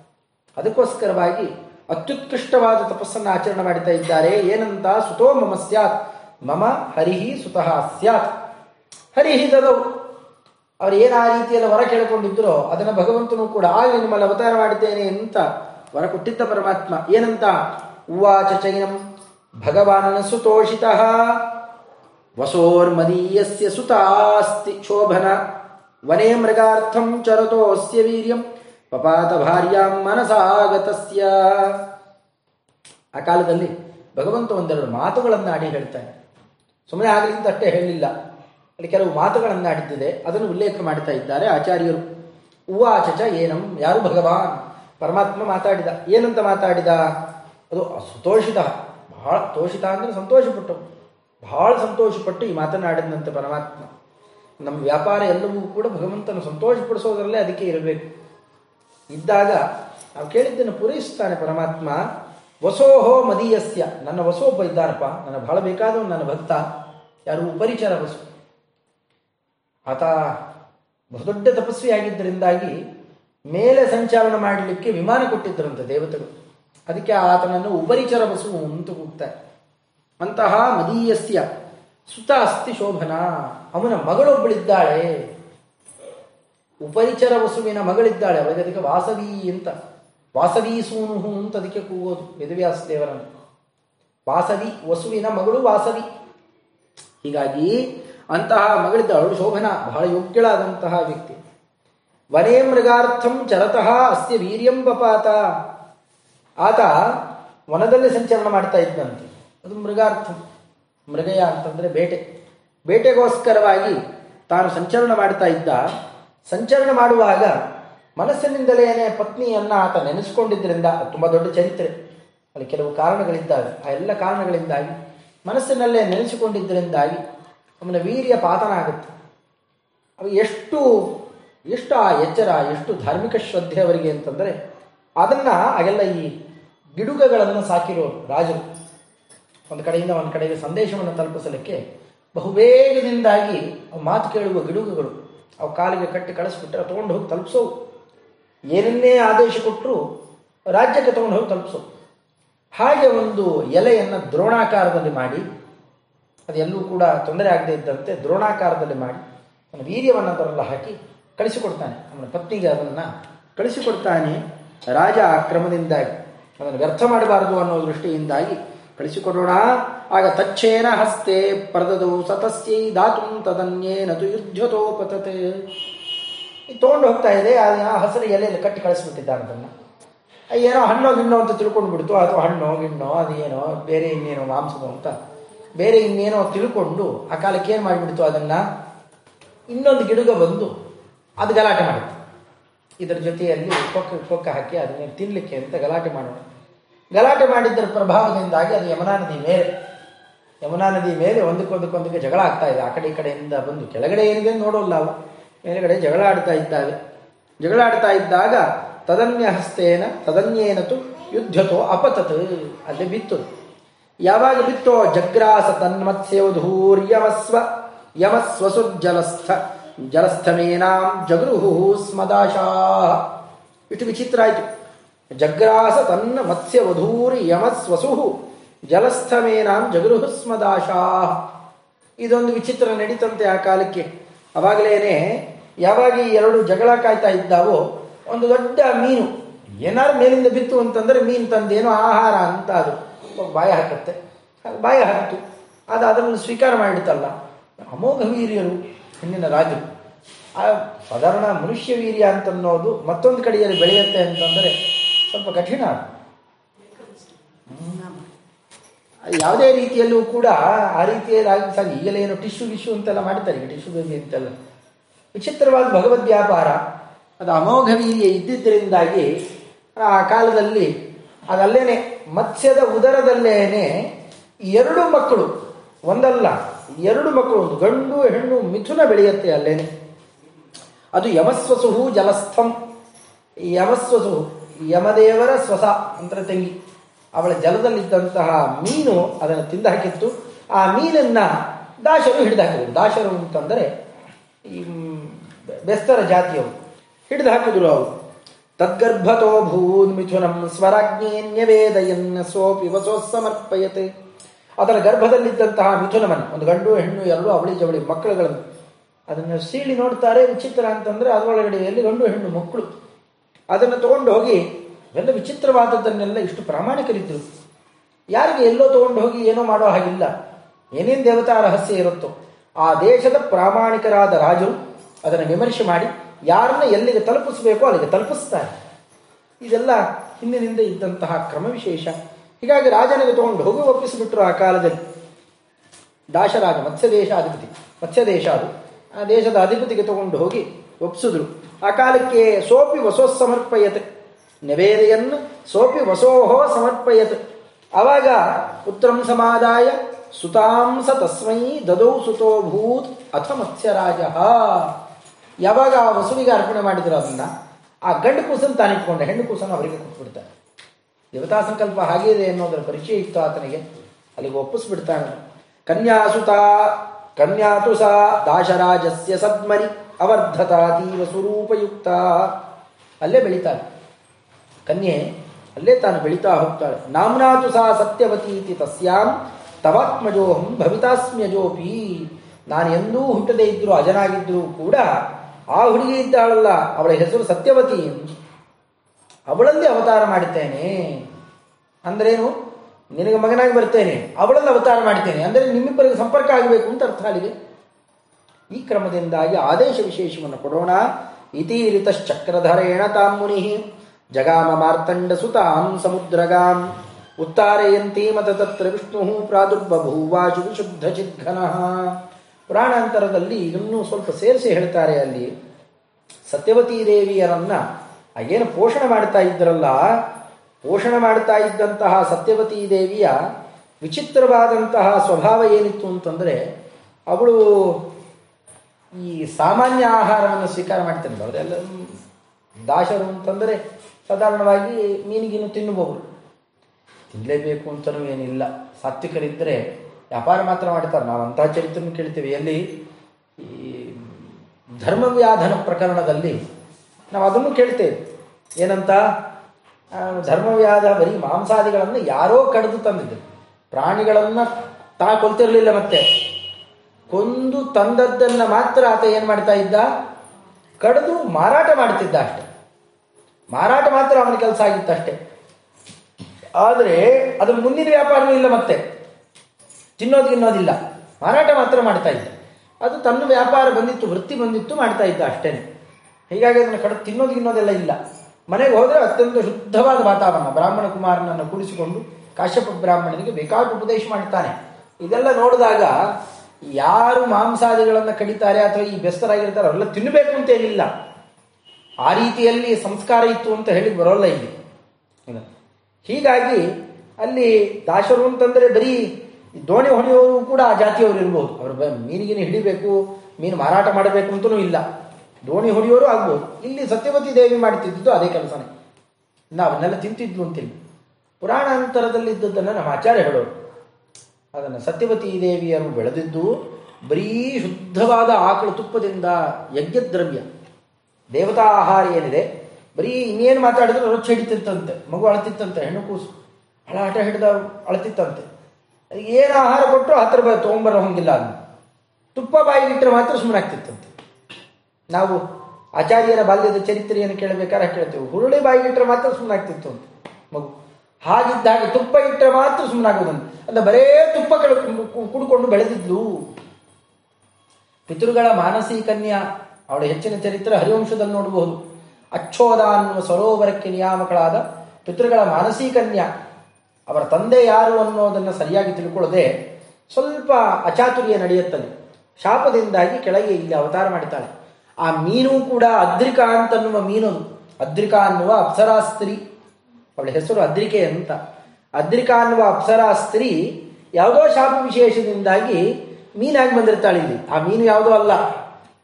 ಅದಕ್ಕೋಸ್ಕರವಾಗಿ ಅತ್ಯುತ್ಕೃಷ್ಟವಾದ ತಪಸ್ಸನ್ನು ಆಚರಣೆ ಮಾಡ್ತಾ ಇದ್ದಾರೆ. ಏನಂತ? ಸುತೋ ಮಮ ಸ್ಯಾತ್. ಮಮ ಹರಿಹಿ ಸುತಃ ಸ್ಯಾತ್. ಹರಿಹಿ ದದವು ಅವರು ಏನು ಆ ರೀತಿಯಲ್ಲಿ ವರ ಕೇಳಿಕೊಂಡಿದ್ರೋ ಅದನ್ನು ಭಗವಂತನು ಕೂಡ ಆಗ ನಿಮ್ಮಲ್ಲಿ ಅವತಾರ ಮಾಡಿದ್ದೇನೆ ಅಂತ ವರ ಕೊಟ್ಟಿದ್ದ ಪರಮಾತ್ಮ. ಏನಂತ? ಉವಾಚ ಚೈನಂ ಭಗವಾನನ ಸುತೋಷಿತ ವಸೋರ್ಮದೀಯಸ್ಯ ಸುತಾಸ್ತಿ ಶೋಭನ ವನೇ ಮೃಗಾರ್ಥಂ ಚರತೋಸ್ಯ ವೀರ್ಯಂ ಪಪಾತ ಭಾರ್ಯಾಂ ಮನಸಾಗತಸ್ಯ. ಆ ಕಾಲದಲ್ಲಿ ಭಗವಂತ ಒಂದೆರಡು ಮಾತುಗಳನ್ನು ಆಡಿ ಹೇಳ್ತಾನೆ. ಸುಮ್ಮನೆ ಆಗಲಿ ಅಂತ ಅಷ್ಟೇ ಹೇಳಿಲ್ಲ. ಅಲ್ಲಿ ಕೆಲವು ಮಾತುಗಳನ್ನು ಆಡಿದ್ದಿದೆ ಅದನ್ನು ಉಲ್ಲೇಖ ಮಾಡ್ತಾ ಇದ್ದಾರೆ ಆಚಾರ್ಯರು. ಉವಾಚಚ ಏನಂ, ಯಾರು ಭಗವಾನ್? ಪರಮಾತ್ಮ ಮಾತಾಡಿದ. ಏನಂತ ಮಾತಾಡಿದ? ಅದು ಸುತೋಷಿತ ಬಹಳ ತೋಷಿತ ಅಂದರೆ ಸಂತೋಷಪಟ್ಟು. ಬಹಳ ಸಂತೋಷಪಟ್ಟು ಈ ಮಾತನಾಡಿದಂತೆ ಪರಮಾತ್ಮ. ನಮ್ಮ ವ್ಯಾಪಾರ ಎಲ್ಲವೂ ಕೂಡ ಭಗವಂತನ ಸಂತೋಷಪಡಿಸೋದರಲ್ಲೇ ಅದಕ್ಕೆ ಇರಬೇಕು. ಇದ್ದಾಗ ನಾವು ಕೇಳಿದ್ದನ್ನು ಪೂರೈಸುತ್ತಾನೆ ಪರಮಾತ್ಮ, ವಸೋಹೋ ಮದೀಯಸ್ಯ. ನನ್ನ ವಸೋ ಒಬ್ಬ ಇದ್ದಾರಪ್ಪ ನನ್ನ ಬಹಳ ಬೇಕಾದವನು ನನ್ನ ಭಕ್ತ, ಯಾರು ಉಪರಿಚರ ವಸು. ಆತ ಬಹುದೊಡ್ಡ ತಪಸ್ವಿ ಆಗಿದ್ದರಿಂದಾಗಿ ಮೇಲೆ ಸಂಚಾಲನ ಮಾಡಲಿಕ್ಕೆ ವಿಮಾನ ಕೊಟ್ಟಿದ್ದರಂತೆ ದೇವತೆಗಳು. ಅದಕ್ಕೆ ಆತನನ್ನು ಉಪರಿಚರ ವಸು ಅಂತ ಕೂಗ್ತಾರೆ. ಅಂತಹ ಮದೀಯಸ್ಯ, ಸುತ ಅಸ್ತಿ ಶೋಭನ, ಅವನ ಮಗಳೊಬ್ಬಳಿದ್ದಾಳೆ. ಉಪರಿಚರ ವಸುವಿನ ಮಗಳಿದ್ದಾಳೆ, ಅವಳಿಗೆ ವಾಸವಿ ಅಂತ. ವಾಸವಿ ಸೂನುಹು ಅಂತ ಅದಕ್ಕೆ ಕೂಗೋದು ವೇದವ್ಯಾಸ ದೇವರನ್ನು ವಾಸವಿ, ವಸುವಿನ ಮಗಳು ವಾಸವಿ. ಹೀಗಾಗಿ ಅಂತಹ ಮಗಳಿದ್ದಾಳು ಶೋಭನ, ಬಹಳ ಯೋಗ್ಯಳಾದಂತಹ ವ್ಯಕ್ತಿ. ವನೇ ಮೃಗಾರ್ಥಂ ಚರತಃ ಅಸ್ಯ ವೀರ್ಯಂ ಪಪಾತ ಆತ ವನದಲ್ಲಿ ಸಂಚರಣ ಮಾಡ್ತಾ ಇದ್ದಂತೆ. ಅದು ಮೃಗಾರ್ಥಂ, ಮೃಗಯ ಅಂತಂದ್ರೆ ಬೇಟೆ. ಬೇಟೆಗೋಸ್ಕರವಾಗಿ ತಾನು ಸಂಚರಣ ಮಾಡ್ತಾ ಇದ್ದ ಸಂಚರಣ ಮಾಡುವಾಗ ಮನಸ್ಸಿನಿಂದಲೇನೆ ಪತ್ನಿಯನ್ನು ಆತ ನೆನೆಸ್ಕೊಂಡಿದ್ದರಿಂದ ತುಂಬ ದೊಡ್ಡ ಚರಿತ್ರೆ. ಅಲ್ಲಿ ಕೆಲವು ಕಾರಣಗಳಿದ್ದಾವೆ. ಆ ಎಲ್ಲ ಕಾರಣಗಳಿಂದಾಗಿ, ಮನಸ್ಸಿನಲ್ಲೇ ನೆನೆಸಿಕೊಂಡಿದ್ದರಿಂದಾಗಿ ಅವನ ವೀರ್ಯ ಪಾತನ ಆಗುತ್ತೆ. ಎಷ್ಟು ಎಷ್ಟು ಆ ಎಚ್ಚರ, ಎಷ್ಟು ಧಾರ್ಮಿಕ ಶ್ರದ್ಧೆ ಅವರಿಗೆ ಅಂತಂದರೆ ಅದನ್ನ ಅಗೆಲ್ಲ ಈ ಗಿಡುಗಗಳನ್ನು ಸಾಕಿರೋರು ರಾಜರು. ಒಂದು ಕಡೆಯಿಂದ ಒಂದು ಕಡೆಗೆ ಸಂದೇಶವನ್ನು ತಲುಪಿಸಲಿಕ್ಕೆ ಬಹುಬೇಗದಿಂದಾಗಿ ಮಾತು ಕೇಳುವ ಗಿಡುಗುಗಳು. ಅವು ಕಾಲಿಗೆ ಕಟ್ಟಿ ಕಳಿಸ್ಬಿಟ್ರೆ ತೊಗೊಂಡು ಹೋಗಿ ತಲುಪಿಸೋವು. ಏನನ್ನೇ ಆದೇಶ ಕೊಟ್ಟರು ರಾಜ್ಯಕ್ಕೆ ತೊಗೊಂಡು ಹೋಗಿ ತಲುಪಿಸೋವು. ಹಾಗೆ ಒಂದು ಎಲೆಯನ್ನು ದ್ರೋಣಾಕಾರದಲ್ಲಿ ಮಾಡಿ ಅದೆಲ್ಲೂ ಕೂಡ ತೊಂದರೆ ಆಗದೆ ಇದ್ದಂತೆ ದ್ರೋಣಾಕಾರದಲ್ಲಿ ಮಾಡಿ ಅವನ ವೀರ್ಯವನ್ನು ಅದರಲ್ಲ ಹಾಕಿ ಕಳಿಸಿಕೊಡ್ತಾನೆ. ಅವನ ಪತ್ನಿಗೆ ಅದನ್ನು ಕಳಿಸಿಕೊಡ್ತಾನೆ. ರಾಜ ಕ್ರಮದಿಂದಾಗಿ ಅದನ್ನು ವ್ಯರ್ಥ ಮಾಡಬಾರದು ಅನ್ನೋ ದೃಷ್ಟಿಯಿಂದಾಗಿ ಕಳಿಸಿಕೊಡೋಣ. ಆಗ ತಚ್ಚೇನ ಹಸ್ತೆ ಪ್ರದದು ಸತಸ್ಯೈ ದಾತು ತದನ್ಯೇನದು ಯುದ್ಧತೋಪತತೆ. ತೊಗೊಂಡು ಹೋಗ್ತಾ ಇದೆ, ಆ ಹಸಿರು ಎಲೆಯಲ್ಲಿ ಕಟ್ಟಿ ಕಳಿಸ್ಬಿಟ್ಟಿದ್ದಾನೆ ಅದನ್ನು. ಏನೋ ಹಣ್ಣೋ ಗಿಣ್ಣೋ ಅಂತ ತಿಳ್ಕೊಂಡು ಬಿಡ್ತು ಅಥವಾ ಹಣ್ಣೋ ಗಿಣ್ಣೋ ಅದೇನೋ ಬೇರೆ ಇನ್ನೇನೋ ಮಾಂಸದೋ ಅಂತ. ಬೇರೆ ಇನ್ನೇನೋ ತಿಳ್ಕೊಂಡು ಆ ಕಾಲಕ್ಕೆ ಏನು ಮಾಡಿಬಿಡ್ತು ಅದನ್ನು? ಇನ್ನೊಂದು ಗಿಡಗ ಬಂದು ಅದು ಗಲಾಟೆ ಮಾಡುತ್ತೆ. ಇದರ ಜೊತೆಯಲ್ಲಿ ಕೊಕ್ಕ ಕೊಕ್ಕ ಹಾಕಿ ಅದನ್ನ ತಿನ್ನಲಿಕ್ಕೆ ಅಂತ ಗಲಾಟೆ ಮಾಡೋಣ. ಗಲಾಟೆ ಮಾಡಿದ್ದರ ಪ್ರಭಾವದಿಂದಾಗಿ ಅದು ಯಮುನಾ ನದಿ ಮೇಲೆ, ಯಮುನಾ ನದಿ ಮೇಲೆ ಒಂದಕ್ಕೊಂದಕ್ಕೊಂದಕ್ಕೆ ಜಗಳ ಆಗ್ತಾ ಇದೆ. ಆ ಕಡೆ ಈ ಕಡೆಯಿಂದ ಬಂದು ಕೆಳಗಡೆ ಏನಿದೆ ನೋಡೋಲ್ಲ ಅವು ಮೇಲುಗಡೆ ಜಗಳ ಆಡ್ತಾ ಇದ್ದಾವೆ. ಜಗಳ ಆಡ್ತಾ ಇದ್ದಾಗ ತದನ್ಯ ಹಸ್ತೇನ ತದನ್ಯೇನತು ಯುದ್ಧತೋ ಅಪತತ್. ಅಲ್ಲಿ ಬಿತ್ತು. ಯಾವಾಗ ಬಿತ್ತೋ? ಜಗ್ರಾಸ ತನ್ಮತ್ಸ್ಯವಧೂರ್ಯಮಸ್ವ ಯಮಸ್ವಸುರ್ಜಲಸ್ಥ ಜಲಸ್ಥಮೇನಾಂ ಜಗೃಹು ಸ್ಮದಾಶಾ ಇಷ್ಟು ವಿಚಿತ್ರ ಆಯಿತು. ಜಗ್ರಾಸ ತನ್ನ ಮತ್ಸ್ಯವಧೂರಿ ಯಮಸ್ವಸುಹು ಜಲಸ್ಥಮೇನಾಂ ಜಗೃಹುಸ್ಮದಾಶಾ ಇದೊಂದು ವಿಚಿತ್ರ ನಡೀತಂತೆ ಆ ಕಾಲಕ್ಕೆ. ಅವಾಗಲೇನೆ ಯಾವಾಗ ಈ ಎರಡು ಜಗಳ ಕಾಯ್ತಾ ಇದ್ದಾವೋ ಒಂದು ದೊಡ್ಡ ಮೀನು. ಏನಾದ್ರು ಮೇಲಿಂದ ಬಿತ್ತು ಅಂತಂದ್ರೆ ಮೀನು ತಂದೇನೋ ಆಹಾರ ಅಂತ ಅದು. ಬಾಯ ಹಾಕತ್ತೆ. ಬಾಯ ಹಾಕಿತು. ಅದು ಅದನ್ನು ಸ್ವೀಕಾರ ಮಾಡಿತ್ತಲ್ಲ ಅಮೋಘ ವೀರ್ಯರು ಹಿಂದಿನ ರಾಜರು. ಆ ಸಾಧಾರಣ ಮನುಷ್ಯ ವೀರ್ಯ ಅಂತನ್ನೋದು ಮತ್ತೊಂದು ಕಡೆಯಲ್ಲಿ ಬೆಳೆಯುತ್ತೆ ಅಂತಂದರೆ ಸ್ವಲ್ಪ ಕಠಿಣ ಯಾವುದೇ ರೀತಿಯಲ್ಲೂ ಕೂಡ ಆ ರೀತಿಯಲ್ಲಿ ಸರ್ ಈಗಲೇ ಏನು ಟಿಶ್ಯೂ ಗಿಶ್ಯೂ ಅಂತೆಲ್ಲ ಮಾಡ್ತಾರೆ ಈಗ ಟಿಶ್ಯೂ ಬೇಬಿ ಅಂತೆಲ್ಲ. ವಿಚಿತ್ರವಾದ ಭಗವದ್ ವ್ಯಾಪಾರ. ಅದು ಅಮೋಘ ವೀರ್ಯ ಇದ್ದಿದ್ದರಿಂದಾಗಿ ಆ ಕಾಲದಲ್ಲಿ ಅದಲ್ಲೇನೆ ಮತ್ಸ್ಯದ ಉದರದಲ್ಲೇನೆ ಎರಡು ಮಕ್ಕಳು ಒಂದಲ್ಲ ಎರಡು ಮಕ್ಕಳು ಒಂದು ಗಂಡು ಹೆಣ್ಣು ಮಿಥುನ ಬೆಳೆಯುತ್ತೆ ಅಲ್ಲೇನೆ. ಅದು ಯಮಸ್ವಸುಹು ಜಲಸ್ಥಂ. ಯಮಸ್ವಸು ಯಮದೇವರ ಸ್ವಸ ಅಂತರ ತಂಗಿ. ಅವಳ ಜಲದಲ್ಲಿದ್ದಂತಹ ಮೀನು ಅದನ್ನು ತಿಂದು ಹಾಕಿತ್ತು ಆ ಮೀನನ್ನ ದಾಶರು ಹಿಡಿದು ಹಾಕಿದರು ದಾಶರು ಅಂತಂದರೆ, ಈ ಬೆಸ್ತರ ಜಾತಿಯವರು. ಹಿಡಿದು ಹಾಕಿದ್ರು ಅವರು. ತದ್ಗರ್ಭತೋ ಭೂನ್ ಮಿಥುನಂ ಸ್ವರಾಜ್ಞೇನ್ಯವೇದಯನ್ ಸೋಪಿ ವಸೋಸಮರ್ಪಯತೆ ಅದರ ಗರ್ಭದಲ್ಲಿದ್ದಂತಹ ಮಿಥುನವನ್ನು ಒಂದು ಗಂಡು, ಹೆಣ್ಣು ಎಲ್ಲೋ ಅವಳಿ ಜವಳಿ ಮಕ್ಕಳುಗಳನ್ನು ಅದನ್ನು ಸೀಳಿ ನೋಡ್ತಾರೆ ವಿಚಿತ್ರ ಅಂತಂದ್ರೆ ಅದರೊಳಗಡೆಯಲ್ಲಿ ಗಂಡು, ಹೆಣ್ಣು, ಮಕ್ಕಳು ಅದನ್ನು ತಗೊಂಡು ಹೋಗಿ, ಎಲ್ಲ ವಿಚಿತ್ರವಾದದ್ದನ್ನೆಲ್ಲ ಇಷ್ಟು ಪ್ರಾಮಾಣಿಕರಿದ್ದರು ಯಾರಿಗೆ ಎಲ್ಲೋ ತಗೊಂಡು ಹೋಗಿ ಏನೋ ಮಾಡೋ ಹಾಗಿಲ್ಲ. ಏನೇನು ದೇವತಾ ರಹಸ್ಯ ಇರುತ್ತೋ, ಆ ದೇಶದ ಪ್ರಾಮಾಣಿಕರಾದ ರಾಜರು ಅದನ್ನು ವಿಮರ್ಶೆ ಮಾಡಿ, ಯಾರನ್ನ ಎಲ್ಲಿಗೆ ತಲುಪಿಸಬೇಕೋ ಅಲ್ಲಿಗೆ ತಲುಪಿಸ್ತಾರೆ. ಇದೆಲ್ಲ ಹಿಂದಿನಿಂದ ಇದ್ದಂತಹ ಕ್ರಮವಿಶೇಷ. ಹೀಗಾಗಿ ರಾಜನಿಗೆ ತಗೊಂಡು ಹೋಗಿ ಒಪ್ಪಿಸಿಬಿಟ್ರು ಆ ಕಾಲದಲ್ಲಿ. ದಾಶರಾಜ ಮತ್ಸ್ಯ ದೇಶ ಅಧಿಪತಿ ಮತ್ಸ್ಯ ದೇಶ ಅದು. ಆ ದೇಶದ ಅಧಿಪತಿಗೆ ತಗೊಂಡು ಹೋಗಿ ಒಪ್ಸಿದ್ರು. ಆ ಕಾಲಕ್ಕೆ ಸೋಪಿ ವಸೋ ಸಮರ್ಪಯತ್. ನೆವೇದೆಯನ್ನು ಸೋಪಿ ವಸೋಹೋ ಸಮರ್ಪಯತ್. ಅವಾಗ ಪುತ್ರಂ ಸಮಾದಾಯ ಸುತಾಂಸ ತಸ್ಮೈ, ದದೌ ಸುತೋಭೂತ್ ಅಥ ಮತ್ಸ್ಯರಾಜ. ಯಾವಾಗ ಆ ವಸುವಿಗೆ ಅರ್ಪಣೆ ಮಾಡಿದ್ರು ಅದನ್ನ, ಆ ಗಂಡು ಕೂಸನ್ನು ತಾನಿಟ್ಕೊಂಡೆ ಹೆಣ್ಣು ಕೂಸನ್ನು ಅವರಿಗೆ ಕೊಟ್ಬಿಡ್ತಾರೆ ದೇವತಾ ಸಂಕಲ್ಪ ಹಾಗಿದೆ ಅನ್ನೋದರ ಪರಿಚಯ ಇತ್ತು ಆತನಿಗೆ. ಅಲ್ಲಿಗೆ ಒಪ್ಪಿಸ್ಬಿಡ್ತಾನೆ. ಕನ್ಯಾಸುತ ಕನ್ಯಾತು ಸಾ ದಾಶರಾಜಸ್ಯ ಸದ್ಮರಿ. ಅವರ್ಧತಾತೀವ ಸ್ವರೂಪಯುಕ್ತ ಅಲ್ಲೇ ಬೆಳಿತಾಳೆ ಕನ್ಯೆ ಅಲ್ಲೇ ತಾನು ಬೆಳೀತಾ ಹೋಗ್ತಾಳೆ. ನಾಮ್ನಾತು ಸಾ ಸತ್ಯವತಿ ಇತಿ ತಸ್ಯಾಂ ತವಾತ್ಮಜೋಹಂ ಭವಿತಾಸ್ಮ್ಯಜೋಪಿ. ನಾನು ಎಂದೂ ಹುಟ್ಟದೇ ಇದ್ದರೂ ಅಜನಾಗಿದ್ದರೂ ಕೂಡ ಆ ಹುಡುಗಿ ಇದ್ದಾಳಲ್ಲ, ಅವಳ ಹೆಸರು ಸತ್ಯವತಿ. ಅವಳಲ್ಲಿ ಅವತಾರ ಮಾಡುತ್ತೇನೆ ಅಂದ್ರೇನು? ನಿನಗೆ ಮಗನಾಗಿ ಬರ್ತೇನೆ. ಅವಳಲ್ಲಿ ಅವತಾರ ಮಾಡ್ತೇನೆ ಅಂದರೆ ನಿಮ್ಮಿಬ್ಬರಿಗೆ ಸಂಪರ್ಕ ಆಗಬೇಕು ಅಂತ ಅರ್ಥ ಅಲ್ಲಿಗೆ. ಈ ಕ್ರಮದಿಂದಾಗಿ ಆದೇಶ ವಿಶೇಷವನ್ನು ಕೊಡೋಣ. ಇತೀರಿತಶ್ಚಕ್ರಧರೇಣ ತಾಂ ಮುನಿ. ಜಗಾಮ ಮಾರ್ತಂಡ ಸುತಾಂ ಸಮುದ್ರಗಾಂ. ಉತ್ತಾರಯಂತಿ ಮತ ತತ್ರ ವಿಷ್ಣು ಪ್ರಾದುರ್ಬಭೂವಾಚು ವಿಶುದ್ಧ ಚಿದ್ಘನಃ. ಪುರಾಣಾಂತರದಲ್ಲಿ ಇದನ್ನು ಸ್ವಲ್ಪ ಸೇರಿಸಿ ಹೇಳ್ತಾರೆ ಅಲ್ಲಿ. ಸತ್ಯವತಿ ದೇವಿಯರನ್ನ ಏನು ಪೋಷಣೆ ಮಾಡ್ತಾ ಇದ್ರಲ್ಲ? ಪೋಷಣೆ ಮಾಡ್ತಾ ಇದ್ದಂತಹ ಸತ್ಯವತಿ ದೇವಿಯ ವಿಚಿತ್ರವಾದಂತಹ ಸ್ವಭಾವ ಏನಿತ್ತು ಅಂತಂದರೆ, ಅವಳು ಈ ಸಾಮಾನ್ಯ ಆಹಾರವನ್ನು ಸ್ವೀಕಾರ ಮಾಡ್ತೇನೆ. ಅವರೆಲ್ಲ ದಾಸರು ಅಂತಂದರೆ ಸಾಧಾರಣವಾಗಿ ಮೀನಿಗಿನ್ನು ತಿನ್ನಬಹುದು ತಿನ್ನಲೇಬೇಕು ಅಂತಲೂ ಏನಿಲ್ಲ. ಸಾತ್ವಿಕರಿದ್ದರೆ ವ್ಯಾಪಾರ ಮಾತ್ರ ಮಾಡ್ತಾರೆ. ನಾವು ಅಂತಹ ಚರಿತ್ರೆಯನ್ನು ಕೇಳ್ತೇವೆ. ಎಲ್ಲಿ ಈ ಧರ್ಮವ್ಯಾಧನ ಪ್ರಕರಣದಲ್ಲಿ ನಾವು ಅದನ್ನು ಕೇಳ್ತೇವೆ. ಏನಂತ? ಧರ್ಮವ್ಯಾಧ ಬರೀ ಮಾಂಸಾದಿಗಳನ್ನು ಯಾರೋ ಕಡಿದು ತಂದಿದ್ದರು. ಪ್ರಾಣಿಗಳನ್ನು ತಾ ಕೊಲ್ತಿರಲಿಲ್ಲ ಮತ್ತೆ. ಕೊಂದು ತಂದದ್ದನ್ನು ಮಾತ್ರ ಆತ ಏನು ಮಾಡ್ತಾ ಇದ್ದ? ಕಡಿದು ಮಾರಾಟ ಮಾಡ್ತಿದ್ದ ಅಷ್ಟೆ. ಮಾರಾಟ ಮಾತ್ರ ಅವನ ಕೆಲಸ ಆಗಿತ್ತು ಅಷ್ಟೇ ಆದರೆ ಅದ್ರ ಮುಂದಿನ ವ್ಯಾಪಾರವೂ ಇಲ್ಲ ಮತ್ತೆ. ತಿನ್ನೋದು ತಿನ್ನೋದಿಲ್ಲ ಮಾರಾಟ ಮಾತ್ರ ಮಾಡ್ತಾ ಇದ್ದ. ಅದು ತನ್ನ ವ್ಯಾಪಾರ ಬಂದಿತ್ತು, ವೃತ್ತಿ ಬಂದಿತ್ತು, ಮಾಡ್ತಾ ಇದ್ದ ಅಷ್ಟೇನೆ. ಹೀಗಾಗಿ ಅದನ್ನು ಕಡ ತಿನ್ನೋದು ತಿನ್ನೋದೆಲ್ಲ ಇಲ್ಲ. ಮನೆಗೆ ಹೋದರೆ ಅತ್ಯಂತ ಶುದ್ಧವಾದ ವಾತಾವರಣ. ಬ್ರಾಹ್ಮಣ ಕುಮಾರನನ್ನು ಕೂಡಿಸಿಕೊಂಡು ಕಾಶ್ಯಪ ಬ್ರಾಹ್ಮಣನಿಗೆ ಬೇಕಾದ ಉಪದೇಶ ಮಾಡ್ತಾನೆ. ಇದೆಲ್ಲ ನೋಡಿದಾಗ ಯಾರು ಮಾಂಸಾದಿಗಳನ್ನು ಕಡಿತಾರೆ ಅಥವಾ ಈ ಬೆಸ್ತರಾಗಿರ್ತಾರೆ, ಅವರೆಲ್ಲ ತಿನ್ನಬೇಕು ಅಂತ ಏನಿಲ್ಲ. ಆ ರೀತಿಯಲ್ಲಿ ಸಂಸ್ಕಾರ ಇತ್ತು ಅಂತ ಹೇಳಿ ಬರೋಲ್ಲ ಇಲ್ಲಿ. ಹೀಗಾಗಿ ಅಲ್ಲಿ ದಾಶರು ಅಂತಂದ್ರೆ ಬರೀ ದೋಣಿ ಹೊಡೆಯೋರು ಕೂಡ ಆ ಜಾತಿಯವರು ಇರ್ಬೋದು. ಅವರು ಮೀನಿಗಿನ ಹಿಡಿಬೇಕು, ಮೀನು ಮಾರಾಟ ಮಾಡಬೇಕು ಅಂತಲೂ ಇಲ್ಲ. ದೋಣಿ ಹೊಡೆಯೋರು ಆಗ್ಬೋದು. ಇಲ್ಲಿ ಸತ್ಯವತಿ ದೇವಿ ಮಾಡ್ತಿದ್ದು ಅದೇ ಕೆಲಸನೇ. ನಾವನ್ನೆಲ್ಲ ತಿಂತಿದ್ಲು ಅಂತಿಲ್ಲ. ಪುರಾಣಾಂತರದಲ್ಲಿದ್ದದ್ದನ್ನು ನಮ್ಮ ಆಚಾರ್ಯ ಹೇಳೋರು. ಅದನ್ನು ಸತ್ಯವತಿ ದೇವಿಯರು ಬೆಳೆದಿದ್ದು ಬರೀ ಶುದ್ಧವಾದ ಆಕಳು ತುಪ್ಪದಿಂದ ಯಜ್ಞದ್ರವ್ಯ. ದೇವತಾ ಆಹಾರ ಏನಿದೆ? ಬರೀ ಇನ್ನೇನು ಮಾತಾಡಿದ್ರು ರೊಚ್ಚ ಹಿಡಿತಿತ್ತಂತೆ, ಮಗು ಅಳತಿತ್ತಂತೆ, ಹೆಣ್ಣು ಕೂಸು. ಹಳ ಹಠ ಹಿಡಿದ ಅಳತಿತ್ತಂತೆ. ಏನು ಆಹಾರ ಕೊಟ್ಟರು ಹತ್ರ ಬ ತೊಗೊಂಬರ ಹಂಗಿಲ್ಲ ಅದನ್ನು ತುಪ್ಪ ಬಾಯಿಗಿಟ್ಟರೆ ಮಾತ್ರ ಸುಮ್ಮನೆ ಆಗ್ತಿತ್ತಂತೆ. ನಾವು ಆಚಾರ್ಯರ ಬಾಲ್ಯದ ಚರಿತ್ರೆಯನ್ನು ಕೇಳಬೇಕಾದ್ರೆ ಕೇಳ್ತೇವೆ. ಹುರುಳಿ ಬಾಯಿಗಿಟ್ಟರೆ ಮಾತ್ರ ಸುಮ್ಮನೆ ಆಗ್ತಿತ್ತು ಅಂತ ಮಗು. ಹಾಗಿದ್ದಾಗ ತುಪ್ಪ ಇಟ್ಟರೆ ಮಾತ್ರ ಸುಮ್ಮನಾಗುವುದನ್ನು ಅಲ್ಲ ಬರೇ ತುಪ್ಪಗಳು ಕುಡ್ಕೊಂಡು ಬೆಳೆದಿದ್ಲು. ಪಿತೃಗಳ ಮಾನಸಿ ಕನ್ಯಾ, ಅವಳ ಹೆಚ್ಚಿನ ಚರಿತ್ರೆ ಹರಿವಂಶದಲ್ಲಿ ನೋಡಬಹುದು ಅಚ್ಚೋದ ಅನ್ನುವ ಸರೋವರಕ್ಕೆ ನಿಯಾಮಕಳಾದ ಪಿತೃಗಳ ಮಾನಸಿ ಕನ್ಯಾ, ಅವರ ತಂದೆ ಯಾರು ಅನ್ನೋದನ್ನು ಸರಿಯಾಗಿ ತಿಳ್ಕೊಳ್ಳದೆ ಸ್ವಲ್ಪ ಅಚಾತುರ್ಯ ನಡೆಯುತ್ತದೆ ಶಾಪದಿಂದಾಗಿ ಕೆಳಗೆ ಇಲ್ಲಿ ಅವತಾರ ಮಾಡುತ್ತಾಳೆ ಆ ಮೀನು ಕೂಡ ಅದ್ರಿಕಾ ಅಂತನ್ನುವ ಮೀನು ಅದ್ರಿಕಾ ಅನ್ನುವ ಅಪ್ಸರಾ ಸ್ತ್ರೀ ಅವಳ ಹೆಸರು ಅದ್ರಿಕೆ ಅಂತ. ಅದ್ರಿಕಾ ಅನ್ನುವ ಅಪ್ಸರಾ ಸ್ತ್ರೀ ಯಾವುದೋ ಶಾಪ ವಿಶೇಷದಿಂದಾಗಿ ಮೀನಾಗಿ ಬಂದಿರ್ತಾಳೆ ಇಲ್ಲಿ. ಆ ಮೀನು ಯಾವುದೋ ಅಲ್ಲ.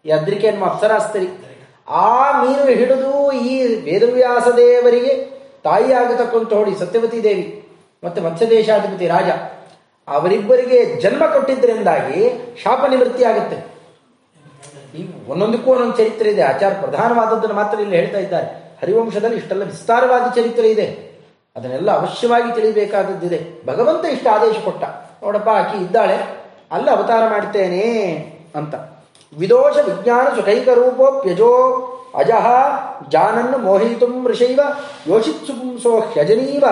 ಈ ಅದ್ರಿಕೆ ಅನ್ನುವ ಅಪ್ಸರಾ ಸ್ತ್ರೀ. ಆ ಮೀನು ಹಿಡಿದು ಈ ವೇದವ್ಯಾಸ ದೇವರಿಗೆ ತಾಯಿಯಾಗತಕ್ಕಂಥ ಹೊಡಿ ಸತ್ಯವತಿ ದೇವಿ ಮತ್ತೆ ಮತ್ಸ್ಯದೇಶಾಧಿಪತಿ ರಾಜ, ಅವರಿಬ್ಬರಿಗೆ ಜನ್ಮ ಕೊಟ್ಟಿದ್ದರಿಂದಾಗಿ ಶಾಪ ನಿವೃತ್ತಿ ಆಗುತ್ತೆ. ಈ ಒಂದೊಂದಕ್ಕೂ ಒಂದೊಂದು ಚರಿತ್ರೆ ಇದೆ. ಆಚಾರ ಪ್ರಧಾನವಾದದ್ದನ್ನು ಮಾತ್ರ ಇಲ್ಲಿ ಹೇಳ್ತಾ ಇದ್ದಾರೆ. ಹರಿವಂಶದಲ್ಲಿ ಇಷ್ಟೆಲ್ಲ ವಿಸ್ತಾರವಾದ ಚರಿತ್ರೆ ಇದೆ. ಅದನ್ನೆಲ್ಲ ಅವಶ್ಯವಾಗಿ ತಿಳಿಬೇಕಾದದ್ದಿದೆ. ಭಗವಂತ ಇಷ್ಟು ಆದೇಶ ಕೊಟ್ಟ. ನೋಡಪ್ಪ, ಆಕಿ ಇದ್ದಾಳೆ. ಅಲ್ಲ, ಅವತಾರ ಮಾಡ್ತೇನೆ ಅಂತ. ವಿದೋಷ ವಿಜ್ಞಾನ ಸುಖೈಕ ರೂಪೋಪ್ಯಜೋ ಅಜಃ ಜಾನನ್ನು ಮೋಹಿತುಂ ಋಷೈವ ಯೋಷಿತ್ಸು ಪುಂಸೋ ಹ್ಯಜನೀವ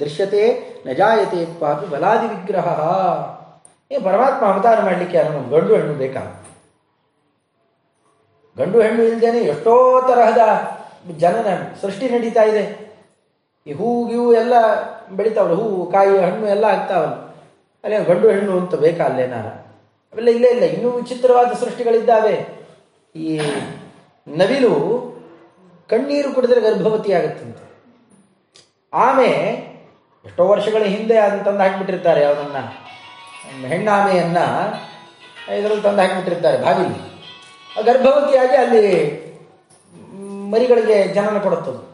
ದೃಶ್ಯತೆ ನಜಾಯತೆ ಪಾಪಿ ಬಲಾದಿ ವಿಗ್ರಹ. ಏ, ಪರಮಾತ್ಮ ಅವತಾರ ಮಾಡಲಿಕ್ಕೆ ಯಾರು ಗಂಡು ಹೆಣ್ಣು ಬೇಕಾ? ಗಂಡು ಹೆಣ್ಣು ಇಲ್ಲದೇನೆ ಎಷ್ಟೋ ತರಹದ ಜನನ ಸೃಷ್ಟಿ ನಡೀತಾ ಇದೆ. ಈ ಹೂ ಗಿವು ಎಲ್ಲ ಬೆಳಿತಾವಲ್ಲ ಹೂವು ಕಾಯಿ, ಹಣ್ಣು ಎಲ್ಲ ಆಗ್ತಾವಲ್ಲ. ಅಲ್ಲೇ ಗಂಡು ಹೆಣ್ಣು ಅಂತ ಬೇಕಾ ಅಲ್ಲೇನಾರ ಅವೆಲ್ಲ ಇಲ್ಲೇ ಇಲ್ಲ, ಇನ್ನೂ ವಿಚಿತ್ರವಾದ ಸೃಷ್ಟಿಗಳಿದ್ದಾವೆ. ಈ ನವಿಲು ಕಣ್ಣೀರು ಕುಡಿದ್ರೆ ಗರ್ಭವತಿ ಆಗುತ್ತಂತೆ. ಆಮೆ ಎಷ್ಟೋ ವರ್ಷಗಳ ಹಿಂದೆ ಅದನ್ನು ತಂದು ಹಾಕಿಬಿಟ್ಟಿರ್ತಾರೆ, ಅವನನ್ನ. ಹೆಣ್ಣಾಮೆಯನ್ನ ಇದರಲ್ಲಿ ತಂದು ಹಾಕಿಬಿಟ್ಟಿರ್ತಾರೆ, ಬಾವಿಲಿ. ಗರ್ಭವತಿಯಾಗಿ ಅಲ್ಲಿ ಮರಿಗಳಿಗೆ ಜನನ ಕೊಡುತ್ತದೆ.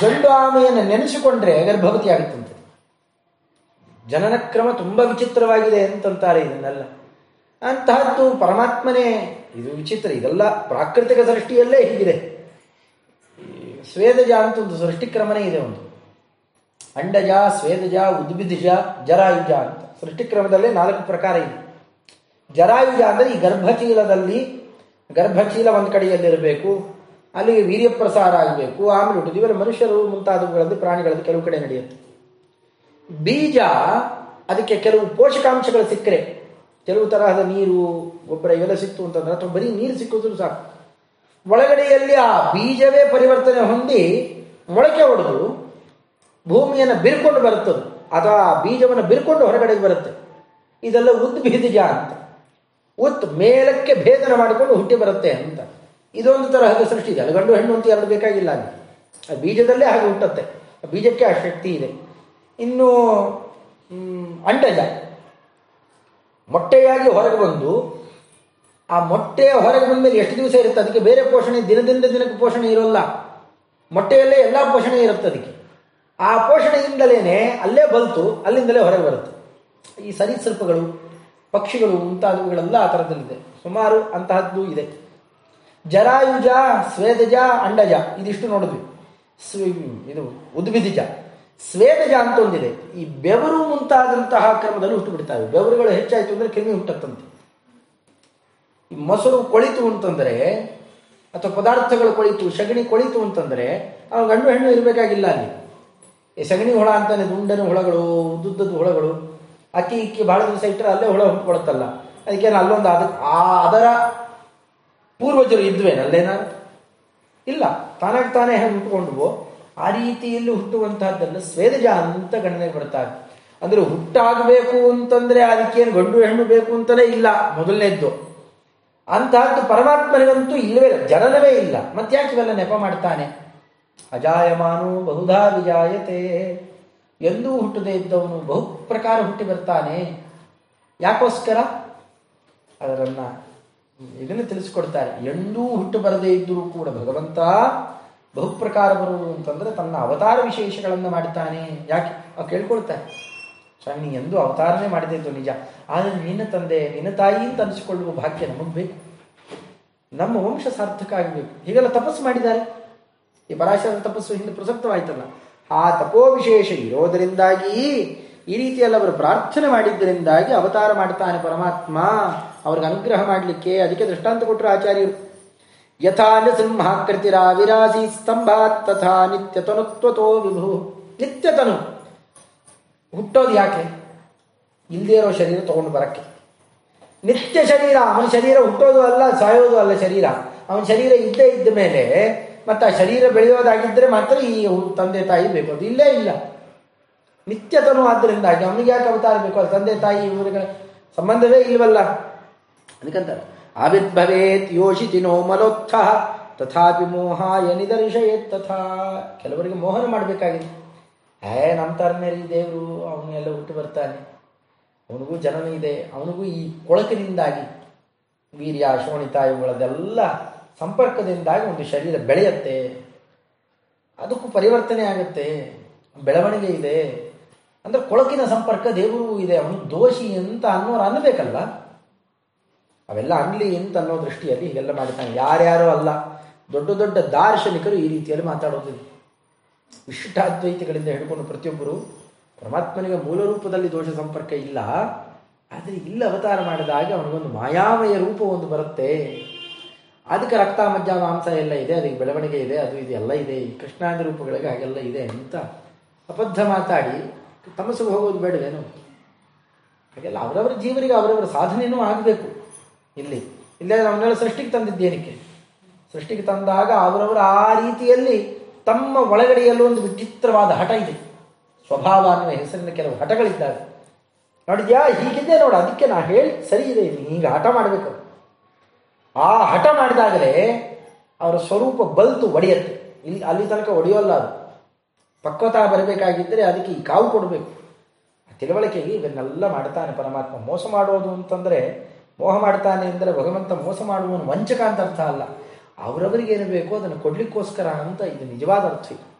ಗಂಡು ಆಮೆಯನ್ನು ನೆನೆಸಿಕೊಂಡ್ರೆ ಗರ್ಭವತಿ ಆಗುತ್ತಂತೆ. ಜನನ ಕ್ರಮ ತುಂಬ ವಿಚಿತ್ರವಾಗಿದೆ ಅಂತಂತಾರೆ ಇದನ್ನೆಲ್ಲ. ಅಂತಹದ್ದು ಪರಮಾತ್ಮನೇ, ಇದು ವಿಚಿತ್ರ, ಇದೆಲ್ಲ ಪ್ರಾಕೃತಿಕ ಸೃಷ್ಟಿಯಲ್ಲೇ ಹೀಗಿದೆ. ಸ್ವೇದಜ ಅಂತ ಒಂದು ಸೃಷ್ಟಿ ಕ್ರಮನೇ ಇದೆ ಒಂದು. ಅಂಡಜ, ಸ್ವೇದಜ, ಉದ್ಭಿದಜ, ಜರಾಯುಜ ಅಂತ. ಸೃಷ್ಟಿಕ್ರಮದಲ್ಲೇ ನಾಲ್ಕು ಪ್ರಕಾರ ಇದೆ. ಜರಾಯುಜ ಅಂದರೆ ಈ ಗರ್ಭಚೀಲದಲ್ಲಿ ಗರ್ಭಚೀಲ ಒಂದು ಕಡೆಯಲ್ಲಿರಬೇಕು ಅಲ್ಲಿಗೆ ವೀರ್ಯ ಪ್ರಸಾರ ಆಗಬೇಕು. ಆಮೇಲೆ ಹುಟ್ಟುದು ಇವೆಲ್ಲ ಮನುಷ್ಯರು, ಮುಂತಾದವುಗಳಲ್ಲಿ ಪ್ರಾಣಿಗಳಲ್ಲಿ ಕೆಲವು ಕಡೆ ನಡೆಯುತ್ತೆ. ಬೀಜ, ಅದಕ್ಕೆ ಕೆಲವು ಪೋಷಕಾಂಶಗಳು ಸಿಕ್ಕರೆ, ಕೆಲವು ತರಹದ ನೀರು, ಗೊಬ್ಬರ ಇವೆಲ್ಲ ಸಿಕ್ತು ಅಂತಂದ್ರೆ ಅಥವಾ ಬರೀ ನೀರು ಸಿಕ್ಕಿದ್ರು ಸಾಕು. ಒಳಗಡೆಯಲ್ಲಿ ಆ ಬೀಜವೇ ಪರಿವರ್ತನೆ ಹೊಂದಿ ಮೊಳಕೆ ಹೊಡೆದು ಭೂಮಿಯನ್ನು ಬಿರ್ಕೊಂಡು ಬರುತ್ತದೆ. ಅಥವಾ ಆ ಬೀಜವನ್ನು ಬಿರ್ಕೊಂಡು ಹೊರಗಡೆಗೆ ಬರುತ್ತೆ. ಇದೆಲ್ಲ ಉದ್ಭೀದಿಜ ಅಂತ. ಉತ್ ಮೇಲಕ್ಕೆ ಭೇದನ ಮಾಡಿಕೊಂಡು ಹುಟ್ಟಿ ಬರುತ್ತೆ ಅಂತ. ಇದೊಂದು ತರಹದ ಸೃಷ್ಟಿ ಇದೆ. ಅಲ್ಲಿ ಗಂಡು ಹೆಣ್ಣು ಅಂತ ಎರಡು ಬೇಕಾಗಿಲ್ಲ ಅಲ್ಲಿ. ಆ ಬೀಜದಲ್ಲೇ ಹಾಗೆ ಹುಟ್ಟುತ್ತೆ. ಆ ಬೀಜಕ್ಕೆ ಆ ಶಕ್ತಿ ಇದೆ. ಇನ್ನು ಅಂಡಜ ಮೊಟ್ಟೆಯಾಗಿ ಹೊರಗೆ ಬಂದು, ಆ ಮೊಟ್ಟೆಯ ಹೊರಗೆ ಬಂದ ಮೇಲೆ ಎಷ್ಟು ದಿವಸ ಇರುತ್ತೆ? ಅದಕ್ಕೆ ಬೇರೆ ಪೋಷಣೆ, ದಿನದಿಂದ ದಿನಕ್ಕೆ ಪೋಷಣೆ ಇರೋಲ್ಲ. ಮೊಟ್ಟೆಯಲ್ಲೇ ಎಲ್ಲ ಪೋಷಣೆ ಇರುತ್ತೆ ಅದಕ್ಕೆ. ಆ ಪೋಷಣೆಯಿಂದಲೇ ಅಲ್ಲೇ ಬಲ್ತು, ಅಲ್ಲಿಂದಲೇ ಹೊರಗೆ ಬರುತ್ತೆ. ಈ ಸರೀಸೃಪಗಳು, ಪಕ್ಷಿಗಳು, ಮುಂತಾದವುಗಳೆಲ್ಲ ಆ ಥರದಲ್ಲಿದೆ ಸುಮಾರು ಅಂತಹದ್ದು ಇದೆ. ಜರಾಯುಜ, ಸ್ವೇದಜ, ಅಂಡಜ. ಇದಿಷ್ಟು ನೋಡಿದ್ವಿ. ಸ್ವಿ ಇದು ಉದ್ಭಿದಿಜ ಸ್ವೇದಜ ಅಂತ ಒಂದಿದೆ. ಈ ಬೆವರು ಮುಂತಾದಂತಹ ಕ್ರಮದಲ್ಲಿ ಹುಟ್ಟು ಬಿಡ್ತಾವೆ ಬೆವರುಗಳು ಹೆಚ್ಚಾಯಿತು ಅಂದ್ರೆ ಕ್ರಿಮಿ ಹುಟ್ಟತ್ತಂತೆ. ಈ ಮೊಸರು ಕೊಳಿತು ಅಂತಂದ್ರೆ, ಅಥವಾ ಪದಾರ್ಥಗಳು ಕೊಳಿತು, ಸಗಣಿ ಕೊಳಿತು ಅಂತಂದ್ರೆ ಅವಾಗ ಗಂಡು ಹೆಣ್ಣು ಇರಬೇಕಾಗಿಲ್ಲ ಅಲ್ಲಿ. ಈ ಸಗಣಿ ಹುಳ ಅಂತಾನೆ ದುಂಡನ ಹುಳಗಳು, ಉದ್ದುದ್ದದ ಹುಳಗಳು. ಅಕ್ಕಿ, ಇಕ್ಕಿ ಬಹಳ ದಿವಸ ಇಟ್ಟರೆ ಅಲ್ಲೇ ಹುಳ ಹುಟ್ಕೊಳುತ್ತಲ್ಲ. ಅದಕ್ಕೇನು ಅಲ್ಲೊಂದು ಅದ ಆ ಅದರ ಪೂರ್ವಜರು ಇದ್ವೇನಲ್ಲೇನಾರು ಇಲ್ಲ, ತಾನಾಗಿ ತಾನೇ ಹೆಂಗೆ ಹುಟ್ಟುಕೊಂಡ್ವೋ ಆ ರೀತಿಯಲ್ಲಿ ಹುಟ್ಟುವಂತಹದ್ದನ್ನು ಸ್ವೇದಜ ಅಂತ ಗಣನೆ ಬರ್ತಾರೆ ಅಂದ್ರೆ ಹುಟ್ಟಾಗಬೇಕು ಅಂತಂದ್ರೆ ಅದಕ್ಕೇನು ಗಂಡು ಹೆಣ್ಣು ಬೇಕು ಅಂತಲೇ ಇಲ್ಲ, ಮೊದಲನೇದ್ದು. ಅಂತಹದ್ದು ಪರಮಾತ್ಮನಿಗಂತೂ ಇಲ್ಲವೇ ಇಲ್ಲ, ಜನನವೇ ಇಲ್ಲ. ಮತ್ತೆ ಇವೆಲ್ಲ ನೆಪ ಮಾಡ್ತಾನೆ? ಅಜಾಯಮಾನು ಬಹುಧಾ ವಿಜಾಯತೆ. ಎಂದೂ ಹುಟ್ಟದೇ ಇದ್ದವನು ಬಹು ಪ್ರಕಾರ ಹುಟ್ಟಿ ಬರ್ತಾನೆ. ಯಾಕೋಸ್ಕರ? ಅದರನ್ನ ಇದನ್ನು ತಿಳಿಸ್ಕೊಡ್ತಾರೆ. ಎಂದೂ ಹುಟ್ಟು ಬರದೇ ಇದ್ದರೂ ಕೂಡ ಭಗವಂತ ಬಹುಪ್ರಕಾರ ಬರುವುದು ಅಂತಂದ್ರೆ ತನ್ನ ಅವತಾರ ವಿಶೇಷಗಳನ್ನು ಮಾಡ್ತಾನೆ. ಯಾಕೆ? ಅವ್ ಕೇಳ್ಕೊಳ್ತಾರೆ. ಸ್ವಾಮಿ, ನೀ ಎಂದೂ ಅವತಾರನೇ ಮಾಡಿದ್ದು ನಿಜ. ಆದರೆ ನಿನ್ನ ತಂದೆ, ನಿನ್ನ ತಾಯಿ ಅಂತ ಅನಿಸಿಕೊಳ್ಳುವ ಭಾಗ್ಯ ನಮಗೆ ಬೇಕು. ನಮ್ಮ ವಂಶ ಸಾರ್ಥಕ ಆಗಬೇಕು ಹೀಗೆಲ್ಲ ತಪಸ್ಸು ಮಾಡಿದ್ದಾರೆ. ಈ ಪರಾಶರ ತಪಸ್ಸು ಹಿಂದೆ ಪ್ರಸಕ್ತವಾಯ್ತಲ್ಲ. ಆ ತಪೋ ವಿಶೇಷ ಇರೋದರಿಂದಾಗಿ ಈ ರೀತಿಯಲ್ಲಿ ಅವರು ಪ್ರಾರ್ಥನೆ ಮಾಡಿದ್ದರಿಂದಾಗಿ ಅವತಾರ ಮಾಡ್ತಾನೆ ಪರಮಾತ್ಮ. ಅವ್ರಿಗೆ ಅನುಗ್ರಹ ಮಾಡಲಿಕ್ಕೆ ಅದಕ್ಕೆ ದೃಷ್ಟಾಂತ ಕೊಟ್ಟರು ಆಚಾರ್ಯರು. ಯಥಾ ನೃಸಿಂಹಾಕೃತಿರ ವಿರಾಸಿ ಸ್ತಂಭಾತ್ ತಥಾ ನಿತ್ಯತನುತ್ವತೋ ವಿಭು. ನಿತ್ಯತನು. ಹುಟ್ಟೋದು ಯಾಕೆ? ಇಲ್ಲದೇ ಇರೋ ಶರೀರ ತಗೊಂಡು ಬರಕ್ಕೆ. ನಿತ್ಯ ಶರೀರ, ಅವನ ಶರೀರ ಹುಟ್ಟೋದು ಅಲ್ಲ, ಸಾಯೋದು ಅಲ್ಲ ಶರೀರ. ಅವನ ಶರೀರ ಇದ್ದೇ ಇದ್ದ ಮೇಲೆ ಮತ್ತೆ ಆ ಶರೀರ ಬೆಳೆಯೋದಾಗಿದ್ದರೆ ಮಾತ್ರ ಈ ತಂದೆ ತಾಯಿ ಬೇಕು. ಇಲ್ಲೇ ಇಲ್ಲ. ನಿತ್ಯತನು ಆದ್ದರಿಂದಾಗಿ ಅವನಿಗೆ ಯಾಕೆ ಅವತಾರ ಬೇಕು? ಅದು ತಂದೆ ತಾಯಿ, ಇವರುಗಳ ಸಂಬಂಧವೇ ಇಲ್ವಲ್ಲ. ಅದಕ್ಕಂತಾರೆ ಆವಿರ್ಭವೇತ್ ಯೋಷಿತಿನೋ ಮಲೋತ್ಥ, ತಥಾಪಿ ಮೋಹಾಯ ನಿದರ್ಶಯೇತ್ ತಥಾ. ಕೆಲವರಿಗೆ ಮೋಹನ ಮಾಡಬೇಕಾಗಿದೆ. ಏ ನಮ್ಮ ತರನೇರಿ ದೇವರು ಅವನ್ನೆಲ್ಲ ಹುಟ್ಟು ಬರ್ತಾನೆ. ಅವನಿಗೂ ಜನನ ಇದೆ. ಅವನಿಗೂ ಈ ಕೊಳಕಿನಿಂದಾಗಿ ವೀರ್ಯ, ಶೋಣಿತ ಇವುಗಳದೆಲ್ಲ ಸಂಪರ್ಕದಿಂದಾಗಿ ಒಂದು ಶರೀರ ಬೆಳೆಯುತ್ತೆ. ಅದಕ್ಕೂ ಪರಿವರ್ತನೆ ಆಗುತ್ತೆ. ಬೆಳವಣಿಗೆ ಇದೆ. ಅಂದರೆ ಕೊಳಕಿನ ಸಂಪರ್ಕ ದೇವರು ಇದೆ. ಅವನು ದೋಷಿ ಅಂತ ಅನ್ನೋರು ಅನ್ನಬೇಕಲ್ಲ. ಅವೆಲ್ಲ ಅನ್ಲಿ ಅಂತ ಅನ್ನೋ ದೃಷ್ಟಿಯಲ್ಲಿ ಹೀಗೆಲ್ಲ ಮಾಡ್ತಾನೆ ಯಾರ್ಯಾರೋ ಅಲ್ಲ, ದೊಡ್ಡ ದೊಡ್ಡ ದಾರ್ಶನಿಕರು ಈ ರೀತಿಯಲ್ಲಿ ಮಾತಾಡೋದಿಲ್ಲ ವಿಶಿಷ್ಟಾದ್ವೈತಿಗಳಿಂದ ಹಿಡ್ಕೊಂಡು ಪ್ರತಿಯೊಬ್ಬರು ಪರಮಾತ್ಮನಿಗೆ ಮೂಲ ರೂಪದಲ್ಲಿ ದೋಷ ಸಂಪರ್ಕ ಇಲ್ಲ, ಆದರೆ ಇಲ್ಲಿ ಅವತಾರ ಮಾಡಿದಾಗ ಅವನಿಗೊಂದು ಮಾಯಾಮಯ ರೂಪ ಒಂದು ಬರುತ್ತೆ. ಅದಕ್ಕೆ ರಕ್ತ ಮಜ್ಜ ಮಾಂಸ ಎಲ್ಲ ಇದೆ, ಅದಕ್ಕೆ ಬೆಳವಣಿಗೆ ಇದೆ, ಅದು ಇದು, ಎಲ್ಲ ಇದೆ, ಈ ಕೃಷ್ಣಾದಿ ರೂಪಗಳಿಗೆ ಹಾಗೆಲ್ಲ ಇದೆ ಅಂತ ಅಬದ್ಧ ಮಾತಾಡಿ ತಮಸ್ಸಿಗೆ ಹೋಗೋದು ಬೇಡವೇನು? ಹಾಗೆಲ್ಲ ಅವರವರ ಜೀವರಿಗೆ ಅವರವರ ಸಾಧನೆಯೂ ಆಗಬೇಕು. ಇಲ್ಲಿ. ಇಲ್ಲೇ ನಮ್ಮನ್ನೆಲ್ಲ ಸೃಷ್ಟಿಗೆ ತಂದಿದ್ದೇನಕ್ಕೆ ಸೃಷ್ಟಿಗೆ ತಂದಾಗ ಅವರವರು ಆ ರೀತಿಯಲ್ಲಿ ತಮ್ಮ ಒಳಗಡೆಯಲ್ಲೂ ಒಂದು ವಿಚಿತ್ರವಾದ ಹಠ ಇದೆ. ಸ್ವಭಾವ ಅನ್ನುವ ಹೆಸರಿನ ಕೆಲವು ಹಠಗಳಿದ್ದಾವೆ. ನೋಡಿದ್ಯಾ? ಹೀಗಿದೆ ನೋಡು, ಅದಕ್ಕೆ ನಾ ಹೇಳಿ ಸರಿ ಇದೆ ಈಗ ಹಠ ಮಾಡಬೇಕು. ಆ ಹಠ ಮಾಡಿದಾಗಲೇ ಅವರ ಸ್ವರೂಪ ಬಲ್ತು ಒಡೆಯತ್ತೆ. ಇಲ್ಲಿ, ಅಲ್ಲಿ ತನಕ ಒಡೆಯೋಲ್ಲ ಅದು. ಪಕ್ವತಾ ಬರಬೇಕಾಗಿದ್ದರೆ ಅದಕ್ಕೆ ಈ ಕಾವು ಕೊಡಬೇಕು. ತಿಳುವಳಿಕೆಗೆ ಇವನ್ನೆಲ್ಲ ಮಾಡ್ತಾನೆ ಪರಮಾತ್ಮ. ಮೋಸ ಮಾಡೋದು ಅಂತಂದ್ರೆ ಮೋಹ ಮಾಡ್ತಾನೆ ಅಂದರೆ ಭಗವಂತ ಮೋಸ ಮಾಡುವನು ವಂಚಕ ಅಂತ ಅರ್ಥ ಅಲ್ಲ. ಅವರವರಿಗೆ ಏನು ಬೇಕೋ ಅದನ್ನು ಕೊಡ್ಲಿಕ್ಕೋಸ್ಕರ ಅಂತ ಇದು ನಿಜವಾದ ಅರ್ಥ ಇದು.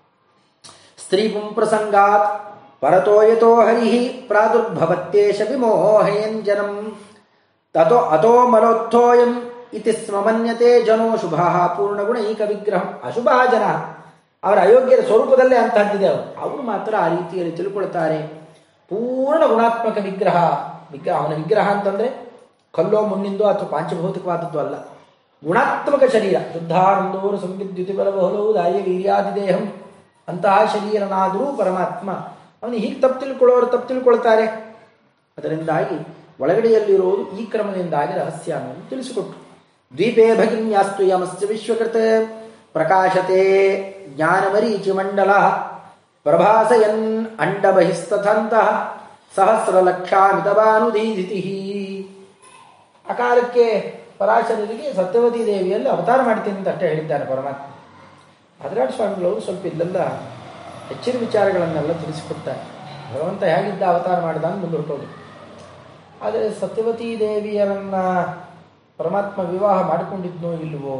ಸ್ತ್ರೀ ಪುಂಪ್ರಸಂಗಾತ್ ಪರತೋಯತೋ ಪರತೋ ಯತೋ ಹರಿ ಪ್ರಾದುರ್ಭವತ್ಯೇಷ ವಿಮೋಹಯನ್ ಜನಂ ತಥೋ ಅತೋ ಮಲೋತ್ಥೋಯಂ ಇತಿ ಸ್ಮಮನ್ಯತೆ ಜನೋ ಶುಭ ಪೂರ್ಣಗುಣೈಕ ವಿಗ್ರಹಂ ಅಶುಭ ಜನ. ಅವರ ಅಯೋಗ್ಯರ ಸ್ವರೂಪದಲ್ಲೇ ಅಂತಹದ್ದಿದೆ ಅವರು. ಅವರು ಮಾತ್ರ ಆ ರೀತಿಯಲ್ಲಿ ತಿಳ್ಕೊಳ್ತಾರೆ. ಪೂರ್ಣ ಗುಣಾತ್ಮಕ ವಿಗ್ರಹ. ವಿಗ್ರಹ ಅವನ ವಿಗ್ರಹ ಅಂತಂದ್ರೆ ಕಲ್ಲೋ ಮುನ್ನಿಂದೋ ಅಥವಾ ಪಾಂಚಭೌತಿಕವಾದದ್ದು ಅಲ್ಲ. ಗುಣಾತ್ಮಕ ಶರೀರ, ಶುದ್ಧಾನಂದೋರು ಸಂವಿದ್ಯುತಿ ಬಲಬಹುಲವು ದಾಯ ವೀರ್ಯಾದಿದೇಹಂ ಅಂತಹ ಶರೀರನಾದರೂ ಪರಮಾತ್ಮ. ಅವನು ಹೀಗೆ ತಪ್ಪು ತಿಳ್ಕೊಳ್ಳೋರು ತಪ್ಪು ತಿಳ್ಕೊಳ್ತಾರೆ. ಅದರಿಂದಾಗಿ ಒಳಗಡೆಯಲ್ಲಿರುವುದು ಈ ಕ್ರಮದಿಂದಾಗಿ ರಹಸ್ಯ ಅನ್ನೋದು ತಿಳಿಸಿಕೊಟ್ರು ದ್ವೀಪೇ ಭಗಿನ್ಯಾಸ್ತು ಯಮಸ್ಯ ವಿಶ್ವಕೃತ. ಪ್ರಕಾಶತೆ ಜ್ಞಾನಮರೀಚಿ ಮಂಡಲ ಪ್ರಭಾಸಯನ್ ಅಂಡ ಬಹಿಸ್ತಥಂತಹ ಸಹಸ್ರ ಲಕ್ಷಾಮಿತವಾನುದೀಧಿತಿ ಅಕಾಲಕ್ಕೆ ಪರಾಶರರಿಗೆ ಸತ್ಯವತಿ ದೇವಿಯಲ್ಲಿ ಅವತಾರ ಮಾಡ್ತೀನಿ ಅಂತ ಅಷ್ಟೇ ಹೇಳಿದ್ದಾನೆ ಪರಮಾತ್ಮ. ಭದ್ರಾಟ ಸ್ವಾಮಿಗಳವರು ಸ್ವಲ್ಪ ಇಲ್ಲೆಲ್ಲ ಹೆಚ್ಚಿನ ವಿಚಾರಗಳನ್ನೆಲ್ಲ ತಿಳಿಸಿಕೊಡ್ತಾರೆ. ಭಗವಂತ ಹೇಗಿದ್ದ ಅವತಾರ ಮಾಡಿದ ಅಂತ ಮುಂದುವರ್ಟೋದು ಆದರೆ ಸತ್ಯವತಿ ದೇವಿಯರನ್ನ ಪರಮಾತ್ಮ ವಿವಾಹ ಮಾಡಿಕೊಂಡಿದ್ನೋ ಇಲ್ಲವೋ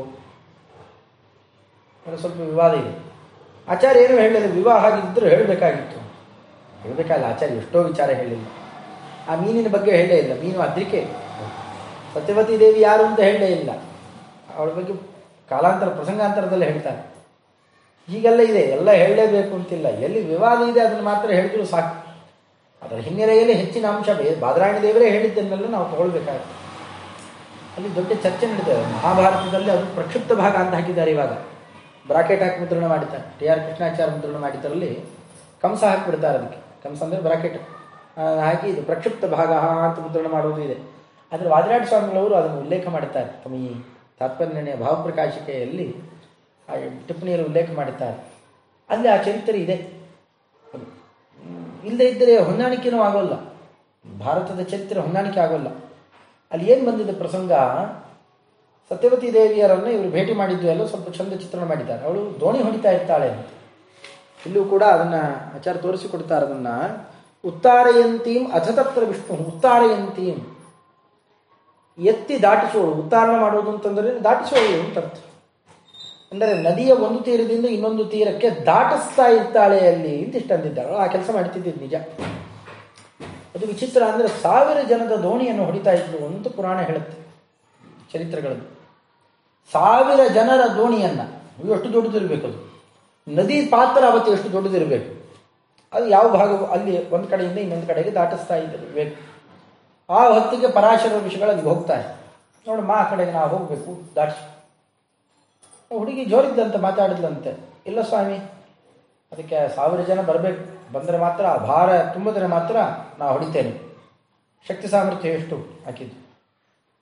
ಅದು ಸ್ವಲ್ಪ ವಿವಾದ ಇದೆ. ಆಚಾರ್ಯ ಏನು ಹೇಳಿಲ್ಲ ವಿವಾಹ ಆಗಿದ್ದರೂ ಹೇಳಬೇಕಾಗಿತ್ತು. ಹೇಳಬೇಕಾಗಿಲ್ಲ ಆಚಾರ್ಯ ಎಷ್ಟೋ ವಿಚಾರ ಹೇಳಿಲ್ಲ. ಆ ಮೀನಿನ ಬಗ್ಗೆ ಹೇಳೇ ಇಲ್ಲ. ಮೀನು ಅದಕ್ಕೆ ಸತ್ಯವತಿ ದೇವಿ ಯಾರು ಅಂತ ಹೇಳಲೇ ಇಲ್ಲ. ಅವಳ ಬಗ್ಗೆ ಕಾಲಾಂತರ, ಪ್ರಸಂಗಾಂತರದಲ್ಲಿ ಹೇಳ್ತಾರೆ ಈಗೆಲ್ಲ ಇದೆ, ಎಲ್ಲ ಹೇಳಲೇಬೇಕು ಅಂತಿಲ್ಲ. ಎಲ್ಲಿ ವಿವಾದ ಇದೆ ಅದನ್ನು ಮಾತ್ರ ಹೇಳಿದ್ರು ಸಾಕು. ಅದರ ಹಿನ್ನೆಲೆಯಲ್ಲಿ ಹೆಚ್ಚಿನ ಅಂಶ ಬಾದರಾಯಣ ದೇವರೇ ಹೇಳಿದ್ದನ್ನೆಲ್ಲ ನಾವು ತಗೊಳ್ಬೇಕಾಗ್ತದೆ ಅಲ್ಲಿ ದೊಡ್ಡ ಚರ್ಚೆ ನಡೀತದೆ ಮಹಾಭಾರತದಲ್ಲಿ ಅದು ಪ್ರಕ್ಷಿಪ್ತ ಭಾಗ ಅಂತ ಹಾಕಿದ್ದಾರೆ ಇವಾಗ. ಬ್ರಾಕೆಟ್ ಹಾಕಿ ಮುದ್ರಣ ಮಾಡಿದ್ದಾರೆ. ಟಿ ಆರ್ ಕೃಷ್ಣಾಚಾರ್ಯ ಮುದ್ರಣ ಮಾಡಿದ್ದರಲ್ಲಿ ಕಂಸ ಹಾಕಿಬಿಡ್ತಾರೆ ಅದಕ್ಕೆ. ಕಂಸ ಅಂದರೆ ಬ್ರಾಕೆಟ್. ಹಾಕಿ ಇದು ಪ್ರಕ್ಷಿಪ್ತ ಭಾಗ ಅಂತ ಮುದ್ರಣ ಮಾಡೋದು ಇದೆ. ಆದರೆ ವಾದಿರಾಟ ಸ್ವಾಮಿಗಳವರು ಅದನ್ನು ಉಲ್ಲೇಖ ಮಾಡುತ್ತಾರೆ ತಮ್ಮ ಈ ತಾತ್ಪರ್ಯ ಭಾವಪ್ರಕಾಶಿಕೆಯಲ್ಲಿ ಆ ಟಿಪ್ಪಣಿಯಲ್ಲಿ ಉಲ್ಲೇಖ ಮಾಡುತ್ತಾರೆ ಅಲ್ಲಿ ಆ ಚರಿತ್ರೆ ಇದೆ. ಇಲ್ಲದೆ ಇದ್ದರೆ ಹೊಂದಾಣಿಕೆನೂ ಆಗೋಲ್ಲ. ಭಾರತದ ಚರಿತ್ರೆ ಹೊಂದಾಣಿಕೆ ಆಗೋಲ್ಲ. ಅಲ್ಲಿ ಏನು ಬಂದಿದೆ ಪ್ರಸಂಗ? ಸತ್ಯವತಿ ದೇವಿಯರನ್ನು ಇವರು ಭೇಟಿ ಮಾಡಿದ್ದು ಎಲ್ಲ ಸ್ವಲ್ಪ ಚಂದ ಚಿತ್ರಣ ಮಾಡಿದ್ದಾರೆ. ಅವಳು ದೋಣಿ ಹೊಡಿತಾ ಇರ್ತಾಳೆ ಅಂತ. ಇಲ್ಲೂ ಕೂಡ ಅದನ್ನು ಆಚಾರ ತೋರಿಸಿಕೊಡ್ತಾರೆ ಅದನ್ನು. ಉತ್ತಾರಯಂತೀಂ ಅಥತತ್ರ ವಿಷ್ಣು, ಉತ್ತಾರಯಂತೀಂ. ಎತ್ತಿ ದಾಟಿಸುವ, ಉತ್ತಾರಣ ಮಾಡುವುದು ಅಂತಂದ್ರೆ ದಾಟಿಸೋಳು ಅಂತ ಅರ್ಥ. ಅಂದರೆ ನದಿಯ ಒಂದು ತೀರದಿಂದ ಇನ್ನೊಂದು ತೀರಕ್ಕೆ ದಾಟಿಸ್ತಾ ಇರ್ತಾಳೆ ಅಲ್ಲಿ ಅಂತ ಆ ಕೆಲಸ ಮಾಡ್ತಿದ್ದಿದ್ದು ನಿಜ. ಅದು ವಿಚಿತ್ರ ಅಂದರೆ ಸಾವಿರ ಜನದ ದೋಣಿಯನ್ನು ಹೊಡಿತಾ ಇದ್ರು ಅಂತ ಪುರಾಣ ಹೇಳುತ್ತೆ ಚರಿತ್ರೆಗಳಲ್ಲಿ. ಸಾವಿರ ಜನರ ದೋಣಿಯನ್ನು ಎಷ್ಟು ದೊಡ್ಡದಿರಬೇಕು ಅದು? ನದಿ ಪಾತ್ರ ಅವತ್ತು ಎಷ್ಟು ದೊಡ್ಡದಿರಬೇಕು? ಅದು ಯಾವ ಭಾಗವು? ಅಲ್ಲಿ ಒಂದು ಕಡೆಯಿಂದ ಇನ್ನೊಂದು ಕಡೆಗೆ ದಾಟಿಸ್ತಾ ಇರಬೇಕು. ಆ ಹೊತ್ತಿಗೆ ಪರಾಶರ ಋಷಿಗಳಲ್ಲಿ ಹೋಗ್ತಾರೆ ನೋಡು, ಮಾ ಕಡೆಗೆ ನಾವು ಹೋಗಬೇಕು ದಾಟಿ ಹುಡುಗಿ ಜೋರಿದ್ದಂತೆ ಮಾತಾಡಿದ್ಲಂತೆ. ಇಲ್ಲ ಸ್ವಾಮಿ, ಅದಕ್ಕೆ ಸಾವಿರ ಜನ ಬರಬೇಕು. ಬಂದರೆ ಮಾತ್ರ, ಆ ಭಾರ ತುಂಬಿದ್ರೆ ಮಾತ್ರ ನಾ ಹೊಡಿತೇನೆ. ಶಕ್ತಿ ಸಾಮರ್ಥ್ಯ ಎಷ್ಟು? ಹಾಕಿದ್ದು